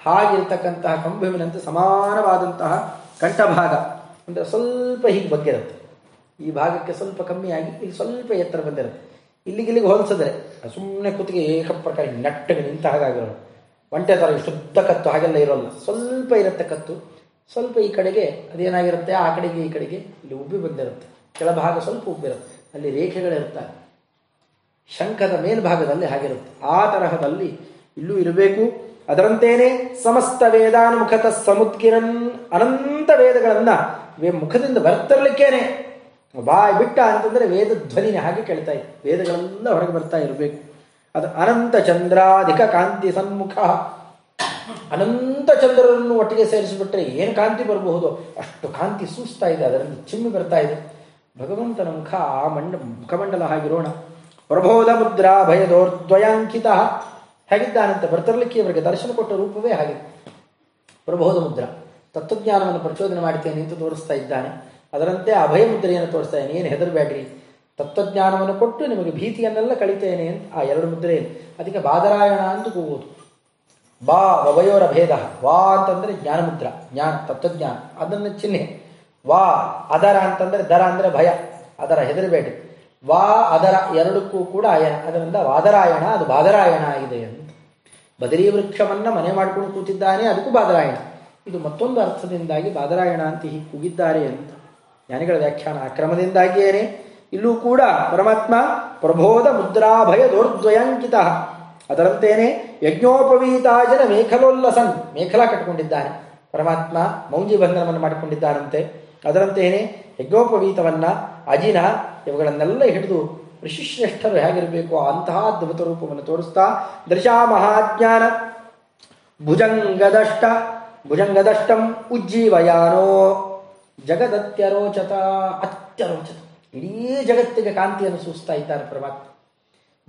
ಹಾಗಿರ್ತಕ್ಕಂತಹ ಕಂಬಿನಂತೆ ಸಮಾನವಾದಂತಹ ಕಂಠಭಾಗ. ಅಂದರೆ ಸ್ವಲ್ಪ ಹೀಗೆ ಬಗ್ಗಿರುತ್ತೆ. ಈ ಭಾಗಕ್ಕೆ ಸ್ವಲ್ಪ ಕಮ್ಮಿಯಾಗಿ ಇಲ್ಲಿ ಸ್ವಲ್ಪ ಎತ್ತರ ಬಂದಿರುತ್ತೆ. ಇಲ್ಲಿಗಿಲ್ಲಿಗೆ ಹೋಲಿಸಿದ್ರೆ ಸುಮ್ಮನೆ ಕುತ್ತಿಗೆ ಏಕ ಪ್ರಕಾರ ನೆಟ್ಟಗೆ ನಿಂತ ಹಾಗಾಗಿರೋದು. ಒಂಟೆ ಥರ ಶುದ್ಧ ಕತ್ತು, ಹಾಗೆಲ್ಲ ಇರೋಲ್ಲ. ಸ್ವಲ್ಪ ಇರುತ್ತೆ ಕತ್ತು, ಸ್ವಲ್ಪ ಈ ಕಡೆಗೆ ಅದೇನಾಗಿರುತ್ತೆ, ಆ ಕಡೆಗೆ ಈ ಕಡೆಗೆ ಇಲ್ಲಿ ಉಬ್ಬಿ ಬಂದಿರುತ್ತೆ. ಕೆಳಭಾಗ ಸ್ವಲ್ಪ ಉಬ್ಬಿರುತ್ತೆ. ಅಲ್ಲಿ ರೇಖೆಗಳಿರುತ್ತೆ, ಶಂಖದ ಮೇಲ್ಭಾಗದಲ್ಲಿ ಹಾಗಿರುತ್ತೆ. ಆ ತರಹದಲ್ಲಿ ಇಲ್ಲೂ ಇರಬೇಕು. ಅದರಂತೇನೆ ಸಮಸ್ತ ವೇದಾನುಮುಖತ ಸಮುದ್ಗಿರನ್ ಅನಂತ ವೇದಗಳನ್ನ ಮುಖದಿಂದ ಬರ್ತಿರ್ಲಿಕ್ಕೇನೆ. ಬಾಯ್ ಬಿಟ್ಟ ಅಂತಂದ್ರೆ ವೇದ ಧ್ವನಿನೇ ಹಾಗೆ ಕೇಳ್ತಾ ಇತ್ತು ವೇದಗಳೆಲ್ಲ ಹೊರಗೆ ಬರ್ತಾ ಇರಬೇಕು. ಅದು ಅನಂತ ಚಂದ್ರಾಧಿಕ ಕಾಂತಿ ಸನ್ಮುಖ. ಅನಂತ ಚಂದ್ರರನ್ನು ಒಟ್ಟಿಗೆ ಸೇರಿಸಿಬಿಟ್ರೆ ಏನು ಕಾಂತಿ ಬರಬಹುದು? ಅಷ್ಟು ಕಾಂತಿ ಸೂಸ್ತಾ ಇದೆ, ಅದರಲ್ಲಿ ಚಿಮ್ಮಿ ಬರ್ತಾ ಇದೆ. ಭಗವಂತನ ಮುಖ ಆ ಮಂಡ ಮುಖಮಂಡಲ ಹಾಗಿರೋಣ. ಪ್ರಬೋಧ ಮುದ್ರಾ ಭಯದೋರ್ದ್ವಯಾಂಕಿತ. ಹೇಗಿದ್ದಾನಂತೆ ಭರ್ತರ್ಲಿಕ್ಕಿ ಅವರಿಗೆ ದರ್ಶನ ಕೊಟ್ಟ ರೂಪವೇ ಹಾಗೆ. ಪ್ರಬೋಧ ಮುದ್ರ. ತತ್ವಜ್ಞಾನವನ್ನು ಪ್ರಚೋದನೆ ಮಾಡ್ತೇನೆ ಅಂತ ತೋರಿಸ್ತಾ ಇದ್ದಾನೆ. ಅದರಂತೆ ಅಭಯ ಮುದ್ರೆಯನ್ನು ತೋರಿಸ್ತಾ ಇದ್ದಾನೆ. ಏನು ಹೆದರಬೇಡ್ರಿ. ತತ್ವಜ್ಞಾನವನ್ನು ಕೊಟ್ಟು ನಿಮಗೆ ಭೀತಿಯನ್ನೆಲ್ಲ ಕಳಿತೇನೆ ಅಂತ ಆ ಎರಡು ಮುದ್ರೆ ಅದಕ್ಕೆ ಬಾದರಾಯಣ ಅಂತ ಕೂಗುವುದು. ಬಾ ಭಯೋರ ಭೇದ. ವಾ ಅಂತಂದ್ರೆ ಜ್ಞಾನಮುದ್ರ. ಜ್ಞಾನ, ತತ್ವಜ್ಞಾನ. ಅದನ್ನು ಚಿಹ್ನೆ. ವಾ, ಅದರ ಅಂತಂದ್ರೆ ದರ ಅಂದ್ರೆ ಭಯ. ಅದರ ಹೆದರಬೇಡಿ ವಾ ಅದರ ಎರಡಕ್ಕೂ ಕೂಡ ಅಯನ. ಅದರಿಂದ ವಾದರಾಯಣ, ಅದು ಬಾದರಾಯಣ ಆಗಿದೆ ಅಂತ ಬದರಿ ವೃಕ್ಷವನ್ನ ಮನೆ ಮಾಡಿಕೊಂಡು ಕೂತಿದ್ದಾನೆ, ಅದಕ್ಕೂ ಬಾದರಾಯಣ. ಇದು ಮತ್ತೊಂದು ಅರ್ಥದಿಂದಾಗಿ ಬಾದರಾಯಣ ಅಂತ ಹೀಗೆ ಕೂಗಿದ್ದಾರೆ ಅಂತ. ಜ್ಞಾನಿಗಳ ವ್ಯಾಖ್ಯಾನ ಅಕ್ರಮದಿಂದಾಗಿಯೇನೆ ಕ್ರಮದಿಂದಾಗಿಯೇನೆ ಇಲ್ಲೂ ಕೂಡ ಪರಮಾತ್ಮ ಪ್ರಬೋಧ ಮುದ್ರಾಭಯ ದೋರ್ದ್ವಯಂಕಿತ. ಅದರಂತೇನೆ ಯಜ್ಞೋಪವೀತಾಜನ ಮೇಖಲೋಲ್ಲಸನ್. ಮೇಖಲಾ ಕಟ್ಟಿಕೊಂಡಿದ್ದಾನೆ ಪರಮಾತ್ಮ ಮೌಂಜಿ ಬಂಧನವನ್ನು ಮಾಡಿಕೊಂಡಿದ್ದಾರಂತೆ. ಅದರಂತೇನೆ ಯಜ್ಞೋಪವೀತವನ್ನ, ಅಜಿನ ಇವುಗಳನ್ನೆಲ್ಲ ಹಿಡಿದು ಋಷಿಶ್ರೇಷ್ಠರು ಹೇಗಿರಬೇಕು ಅಂತಹ ಅದ್ಭುತ ರೂಪವನ್ನು ತೋರಿಸ್ತಾ ದೃಶಾ ಮಹಾಜ್ಞಾನ, ಭುಜಂಗದಷ್ಟ, ಭುಜಂಗದಷ್ಟಂ ಉಜ್ಜೀವಯಾನೋ, ಜಗದತ್ಯರೋಚತ, ಅತ್ಯರೋಚತ. ಇಡೀ ಜಗತ್ತಿಗೆ ಕಾಂತಿಯನ್ನು ಸೂಸ್ತಾ ಇದ್ದಾರೆ ಪರಮಾತ್ಮ.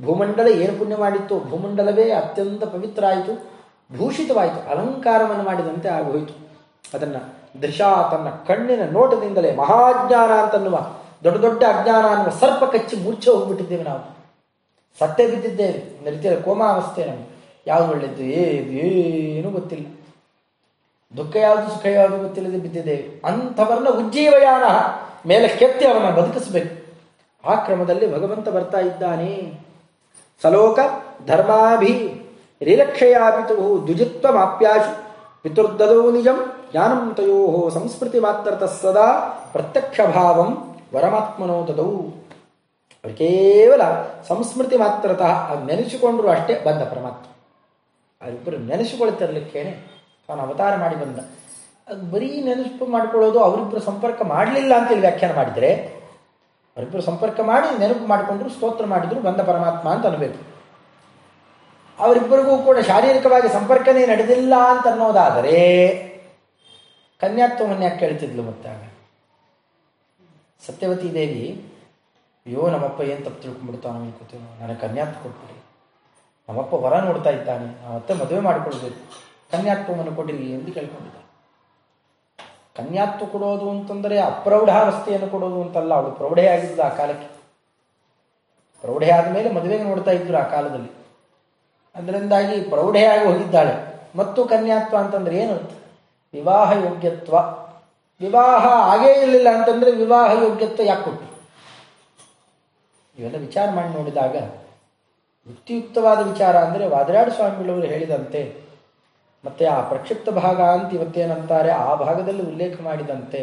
ಭೂಮಂಡಲ ಏನು ಪುಣ್ಯ ಮಾಡಿತ್ತು? ಭೂಮಂಡಲವೇ ಅತ್ಯಂತ ಪವಿತ್ರ ಆಯಿತು, ಭೂಷಿತವಾಯಿತು, ಅಲಂಕಾರವನ್ನು ಮಾಡಿದಂತೆ ಆಗೋಯಿತು. ಅದನ್ನ ದೃಶಾ ತನ್ನ ಕಣ್ಣಿನ ನೋಟದಿಂದಲೇ ಮಹಾಜ್ಞಾನ ಅಂತನ್ನುವ, ದೊಡ್ಡ ದೊಡ್ಡ ಅಜ್ಞಾನ ಅನ್ನುವ ಸರ್ಪ ಕಚ್ಚಿ ಮೂರ್ಛೆ ಹೋಗ್ಬಿಟ್ಟಿದ್ದೇವೆ ನಾವು. ಸತ್ಯ ಬಿದ್ದಿದ್ದೇವೆ. ಒಂದು ರೀತಿಯಲ್ಲಿ ಕೋಮಾವಸ್ಥೆ ನಮಗೆ. ಯಾವುದು ಒಳ್ಳೆಯದು ಏದು, ಏನು ಗೊತ್ತಿಲ್ಲ. ದುಃಖ ಯಾವುದು, ಸುಖ ಯಾವುದು ಗೊತ್ತಿಲ್ಲದೆ ಬಿದ್ದಿದ್ದೇವೆ. ಅಂಥವರನ್ನ ಉಜ್ಜೀವಯಾನ. ಮೇಲೆ ಕೆತ್ತಿ ಅವನ ಬದುಕಿಸಬೇಕು. ಆ ಕ್ರಮದಲ್ಲಿ ಭಗವಂತ ಬರ್ತಾ ಇದ್ದಾನೆ. ಸಲೋಕ ಧರ್ಮಾಭಿ ರಿಲಕ್ಷಯಾಪಿತು ದ್ವಿಜಿತ್ವ ಮಾಪ್ಯಾಶು ಪಿತುರ್ದದೋ ನಿಜಂ ಜ್ಞಾನಂ ತಯೋ ಸಂಸ್ಮೃತಿ ಮಾತ್ರ ಸದಾ ಪ್ರತ್ಯಕ್ಷ ಭಾವಂ ವರಮಾತ್ಮನೋ ತದವು ಅವರು ಕೇವಲ ಸಂಸ್ಮೃತಿ ಮಾತ್ರತಃ ಅದು ನೆನೆಸಿಕೊಂಡ್ರು ಅಷ್ಟೇ ಬಂದ ಪರಮಾತ್ಮ. ಅವರಿಬ್ಬರು ನೆನೆಸಿಕೊಳ್ತಿರ್ಲಿಕ್ಕೇನೆ ತಾನು ಅವತಾರ ಮಾಡಿ ಬಂದ. ಅದು ಬರೀ ನೆನಪು ಮಾಡ್ಕೊಳ್ಳೋದು ಅವರಿಬ್ಬರು ಸಂಪರ್ಕ ಮಾಡಲಿಲ್ಲ ಅಂತ ಇಲ್ಲಿ ವ್ಯಾಖ್ಯಾನ ಮಾಡಿದರೆ, ಅವರಿಬ್ಬರು ಸಂಪರ್ಕ ಮಾಡಿ ನೆನಪು ಮಾಡಿಕೊಂಡ್ರು, ಸ್ತೋತ್ರ ಮಾಡಿದ್ರು, ಬಂದ ಪರಮಾತ್ಮ ಅಂತ ಅನ್ಬೇಕು. ಅವರಿಬ್ಬರಿಗೂ ಕೂಡ ಶಾರೀರಿಕವಾಗಿ ಸಂಪರ್ಕನೇ ನಡೆದಿಲ್ಲ ಅಂತ ಅನ್ನೋದಾದರೆ ಕನ್ಯಾತ್ವವನ್ನು ಯಾಕೆ ಕೇಳ್ತಿದ್ಲು ಮತ್ತೆ ಆಗ. ಸತ್ಯವತಿ ದೇವಿ, ಅಯ್ಯೋ, ನಮ್ಮಪ್ಪ ಏನು ತಪ್ಪು ತಿಳ್ಕೊಂಡ್ಬಿಡ್ತಾನೋ ಅನ್ಕೋತೀವಿ ನನಗೆ ಕನ್ಯಾತ್ವ ಕೊಟ್ಬಿಡಿ. ನಮ್ಮಪ್ಪ ವರ ನೋಡ್ತಾ ಇದ್ದಾನೆ ಮತ್ತೆ ಮದುವೆ ಮಾಡಿಕೊಳ್ಬೇಕು. ಕನ್ಯಾತ್ವವನ್ನು ಕೊಡಿರಿ ಎಂದು ಕೇಳ್ಕೊಂಡಿದ್ದ. ಕನ್ಯಾತ್ವ ಕೊಡೋದು ಅಂತಂದರೆ ಅಪ್ರೌಢಾವಸ್ಥೆಯನ್ನು ಕೊಡೋದು ಅಂತಲ್ಲ, ಅವಳು ಪ್ರೌಢೆ ಆಗಿದ್ದು ಆ ಕಾಲಕ್ಕೆ. ಪ್ರೌಢೆ ಆದಮೇಲೆ ಮದುವೆಗೆ ನೋಡ್ತಾ ಇದ್ರು ಆ ಕಾಲದಲ್ಲಿ. ಅದರಿಂದಾಗಿ ಪ್ರೌಢೆಯಾಗಿ ಹೋಗಿದ್ದಾಳೆ. ಮತ್ತು ಕನ್ಯಾತ್ವ ಅಂತಂದ್ರೆ ಏನು ವಿವಾಹ ಯೋಗ್ಯತ್ವ ವಿವಾಹ ಆಗೇ ಇರಲಿಲ್ಲ ಅಂತಂದ್ರೆ ವಿವಾಹ ಯೋಗ್ಯತ್ವ ಯಾಕೆ ಕೊಟ್ಟು ಇವೆಲ್ಲ ವಿಚಾರ ಮಾಡಿ ನೋಡಿದಾಗ ಯುಕ್ತಿಯುಕ್ತವಾದ ವಿಚಾರ ಅಂದರೆ ವಾದರಾಡ ಸ್ವಾಮಿಗಳವರು ಹೇಳಿದಂತೆ, ಮತ್ತೆ ಆ ಪ್ರಕ್ಷಿಪ್ತ ಭಾಗ ಅಂತ ಇವತ್ತೇನಂತಾರೆ, ಆ ಭಾಗದಲ್ಲಿ ಉಲ್ಲೇಖ ಮಾಡಿದಂತೆ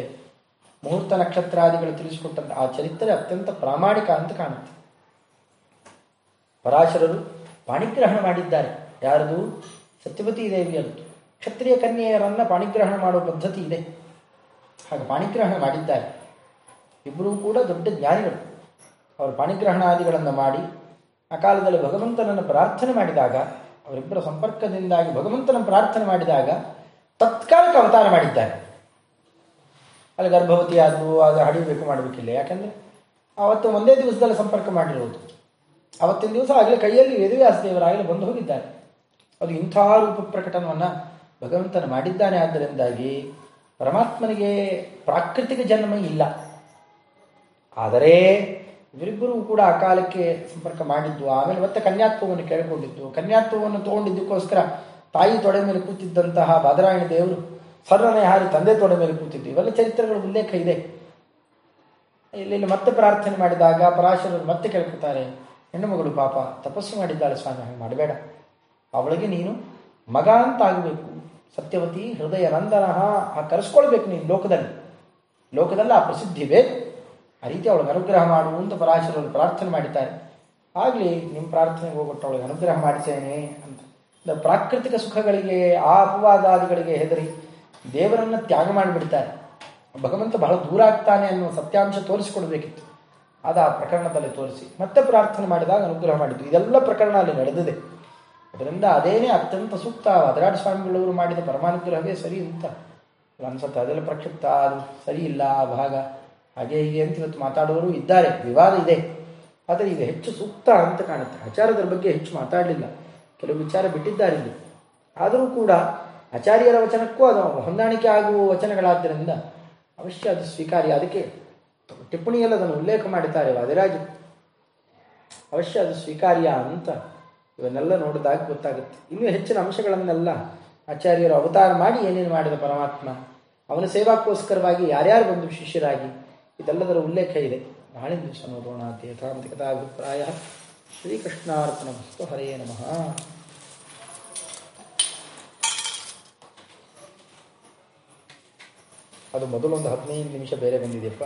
ಮುಹೂರ್ತ ನಕ್ಷತ್ರಾದಿಗಳು ತಿಳಿಸಿಕೊಟ್ಟಂತೆ, ಆ ಚರಿತ್ರೆ ಅತ್ಯಂತ ಪ್ರಾಮಾಣಿಕ ಅಂತ ಕಾಣುತ್ತೆ. ಪರಾಶರರು ಪಾಣಿಗ್ರಹಣ ಮಾಡಿದ್ದಾರೆ. ಯಾರದು? ಸತ್ಯವತಿ ದೇವಿಯರದ್ದು ಕ್ಷತ್ರಿಯ ಕನ್ಯೆಯರನ್ನು ಪಾಣಿಗ್ರಹಣ ಮಾಡುವ ಪದ್ಧತಿ ಇದೆ. ಹಾಗೆ ಪಾಣಿಗ್ರಹಣ ಮಾಡಿದ್ದಾರೆ. ಇಬ್ಬರೂ ಕೂಡ ದೊಡ್ಡ ಜ್ಞಾನಿಗಳು. ಅವರು ಪಾಣಿಗ್ರಹಣಾದಿಗಳನ್ನು ಮಾಡಿ, ಆ ಕಾಲದಲ್ಲಿ ಭಗವಂತನನ್ನು ಪ್ರಾರ್ಥನೆ ಮಾಡಿದಾಗ, ಅವರಿಬ್ಬರ ಸಂಪರ್ಕದಿಂದಾಗಿ ಭಗವಂತನ ಪ್ರಾರ್ಥನೆ ಮಾಡಿದಾಗ ತತ್ಕಾಲಕ್ಕೆ ಅವತಾರ ಮಾಡಿದ್ದಾರೆ ಅಲ್ಲಿ ಗರ್ಭವತಿ ಆದರೂ ಅದು ಹಡಿಬೇಕು ಮಾಡಬೇಕಿಲ್ಲ. ಯಾಕಂದರೆ ಅವತ್ತು ಒಂದೇ ದಿವಸದಲ್ಲಿ ಸಂಪರ್ಕ ಮಾಡಿರುವುದು ಅವತ್ತಿನ ದಿವಸ ಆಗಲೇ ಕೈಯಲ್ಲಿ ವೇದವ್ಯಾಸ ದೇವರಾಗಲೇ ಬಂದು ಹೋಗಿದ್ದಾರೆ. ಅದು ಇಂಥ ರೂಪ ಪ್ರಕಟನವನ್ನು ಭಗವಂತನ ಮಾಡಿದ್ದಾನೆ ಆದ್ದರಿಂದಾಗಿ ಪರಮಾತ್ಮನಿಗೆ ಪ್ರಾಕೃತಿಕ ಜನ್ಮ ಇಲ್ಲ. ಆದರೆ ಇವರಿಬ್ಬರೂ ಕೂಡ ಆ ಕಾಲಕ್ಕೆ ಸಂಪರ್ಕ ಮಾಡಿದ್ದು, ಆಮೇಲೆ ಮತ್ತೆ ಕನ್ಯಾತ್ವವನ್ನು ಕೇಳಿಕೊಂಡಿದ್ದು ಕನ್ಯಾತ್ವವನ್ನು ತಗೊಂಡಿದ್ದಕ್ಕೋಸ್ಕರ ತಾಯಿ ತೊಡೆ ಮೇಲೆ ಕೂತಿದ್ದಂತಹ ಬಾದರಾಯಣ ದೇವರು ಸರ್ವನೇ ಹಾರಿ ತಂದೆ ತೊಡೆ ಮೇಲೆ ಕೂತಿದ್ದು. ಇವೆಲ್ಲ ಚರಿತ್ರೆಗಳ ಉಲ್ಲೇಖ ಇದೆ. ಇಲ್ಲಿ ಮತ್ತೆ ಪ್ರಾರ್ಥನೆ ಮಾಡಿದಾಗ ಪರಾಶರರು ಮತ್ತೆ ಕೇಳ್ಕೊತಾರೆ ಹೆಣ್ಣು ಮಗಳು ಪಾಪ, ತಪಸ್ಸು ಮಾಡಿದ್ದಾಳೆ ಸ್ವಾಮಿ, ಹಾಗೆ ಮಾಡಬೇಡ. ಅವಳಿಗೆ ನೀನು ಮಗ ಅಂತ ಆಗಬೇಕು. ಸತ್ಯವತಿ ಹೃದಯ ನಂದನ ಆ ಕರೆಸ್ಕೊಳ್ಬೇಕು ನೀನು ಲೋಕದಲ್ಲಿ. ಲೋಕದಲ್ಲಿ, ಆ ಪ್ರಸಿದ್ಧಿ ಬೇಕು. ಆ ರೀತಿ ಅವಳಿಗೆ ಅನುಗ್ರಹ ಮಾಡು ಅಂತ ಪ್ರಾರ್ಥನೆ ಮಾಡಿದ್ದಾರೆ. ಆಗಲಿ ನಿಮ್ಮ ಪ್ರಾರ್ಥನೆಗೆ ಹೋಗ್ಬಿಟ್ಟು ಅವಳಿಗೆ ಅನುಗ್ರಹ ಮಾಡಿಸೇನೆ ಅಂತ. ಪ್ರಾಕೃತಿಕ ಸುಖಗಳಿಗೆ ಆ ಅಪವಾದಾದಿಗಳಿಗೆ ಹೆದರಿ ದೇವರನ್ನು ತ್ಯಾಗ ಮಾಡಿಬಿಡ್ತಾರೆ. ಭಗವಂತ ಬಹಳ ದೂರ ಆಗ್ತಾನೆ ಅನ್ನೋ ಸತ್ಯಾಂಶ ತೋರಿಸಿಕೊಡ್ಬೇಕಿತ್ತು. ಅದು ಆ ಪ್ರಕರಣದಲ್ಲಿ ತೋರಿಸಿ. ಮತ್ತೆ ಪ್ರಾರ್ಥನೆ ಮಾಡಿದಾಗ ಅನುಗ್ರಹ ಮಾಡಿದ್ದು. ಇದೆಲ್ಲ ಪ್ರಕರಣ ಅಲ್ಲಿ ನಡೆದಿದೆ. ಅದರಿಂದ ಅದೇನೇ ಅತ್ಯಂತ ಸೂಕ್ತ ಅದರಾಡ ಸ್ವಾಮಿಗಳವರು ಮಾಡಿದ ಪರಮಾನುಗ್ರಹವೇ ಸರಿ ಅಂತ ಅನ್ಸತ್ತೆ. ಅದೆಲ್ಲ ಪ್ರಕ್ಷಿಪ್ತ ಅದು ಸರಿ ಇಲ್ಲ ಆ ಭಾಗ, ಹಾಗೆ ಹೀಗೆ ಅಂತ ಇವತ್ತು ಮಾತಾಡುವವರು ಇದ್ದಾರೆ. ವಿವಾದ ಇದೆ. ಆದರೆ ಇದು ಹೆಚ್ಚು ಸೂಕ್ತ ಅಂತ ಕಾಣುತ್ತೆ. ಆಚಾರದ ಬಗ್ಗೆ ಹೆಚ್ಚು ಮಾತಾಡಲಿಲ್ಲ. ಕೆಲವು ವಿಚಾರ ಬಿಟ್ಟಿದ್ದಾರೆ ಇಲ್ಲಿ. ಆದರೂ ಕೂಡ ಆಚಾರ್ಯರ ವಚನಕ್ಕೂ ಅದು ಹೊಂದಾಣಿಕೆ ಆಗುವ ವಚನಗಳಾದ್ದರಿಂದ ಅವಶ್ಯ ಅದು ಸ್ವೀಕಾರ್ಯ. ಅದಕ್ಕೆ ಟಿಪ್ಪಣಿಯಲ್ಲಿ ಅದನ್ನು ಉಲ್ಲೇಖ ಮಾಡಿದ್ದಾರೆ ವಾದಿರಾಜು. ಅವಶ್ಯ ಅದು ಸ್ವೀಕಾರ್ಯ ಅಂತ ಇವನ್ನೆಲ್ಲ ನೋಡಿದಾಗ ಗೊತ್ತಾಗುತ್ತೆ. ಇನ್ನೂ ಹೆಚ್ಚಿನ ಅಂಶಗಳನ್ನೆಲ್ಲ ಆಚಾರ್ಯರು ಅವತಾರ ಮಾಡಿ ಏನೇನು ಮಾಡಿದ ಪರಮಾತ್ಮ, ಅವನ ಸೇವಾಕ್ಕೋಸ್ಕರವಾಗಿ ಯಾರ್ಯಾರು ಬಂದು ಶಿಷ್ಯರಾಗಿ, ಇದೆಲ್ಲದರ ಉಲ್ಲೇಖ ಇದೆ. ನಾಳೆ ದಿವಸ ನೋಡೋಣ ಯಥಾಂತಿಕತಾಭಿಪ್ರಾಯ ಶ್ರೀಕೃಷ್ಣಾರ್ಪಣ ಭಕ್ತ ಹರೇ ನಮಃ. ಅದು ಮೊದಲೊಂದು ಹದಿನೈದು ನಿಮಿಷ ಬೇರೆ ಬಂದಿದೆಯಪ್ಪ.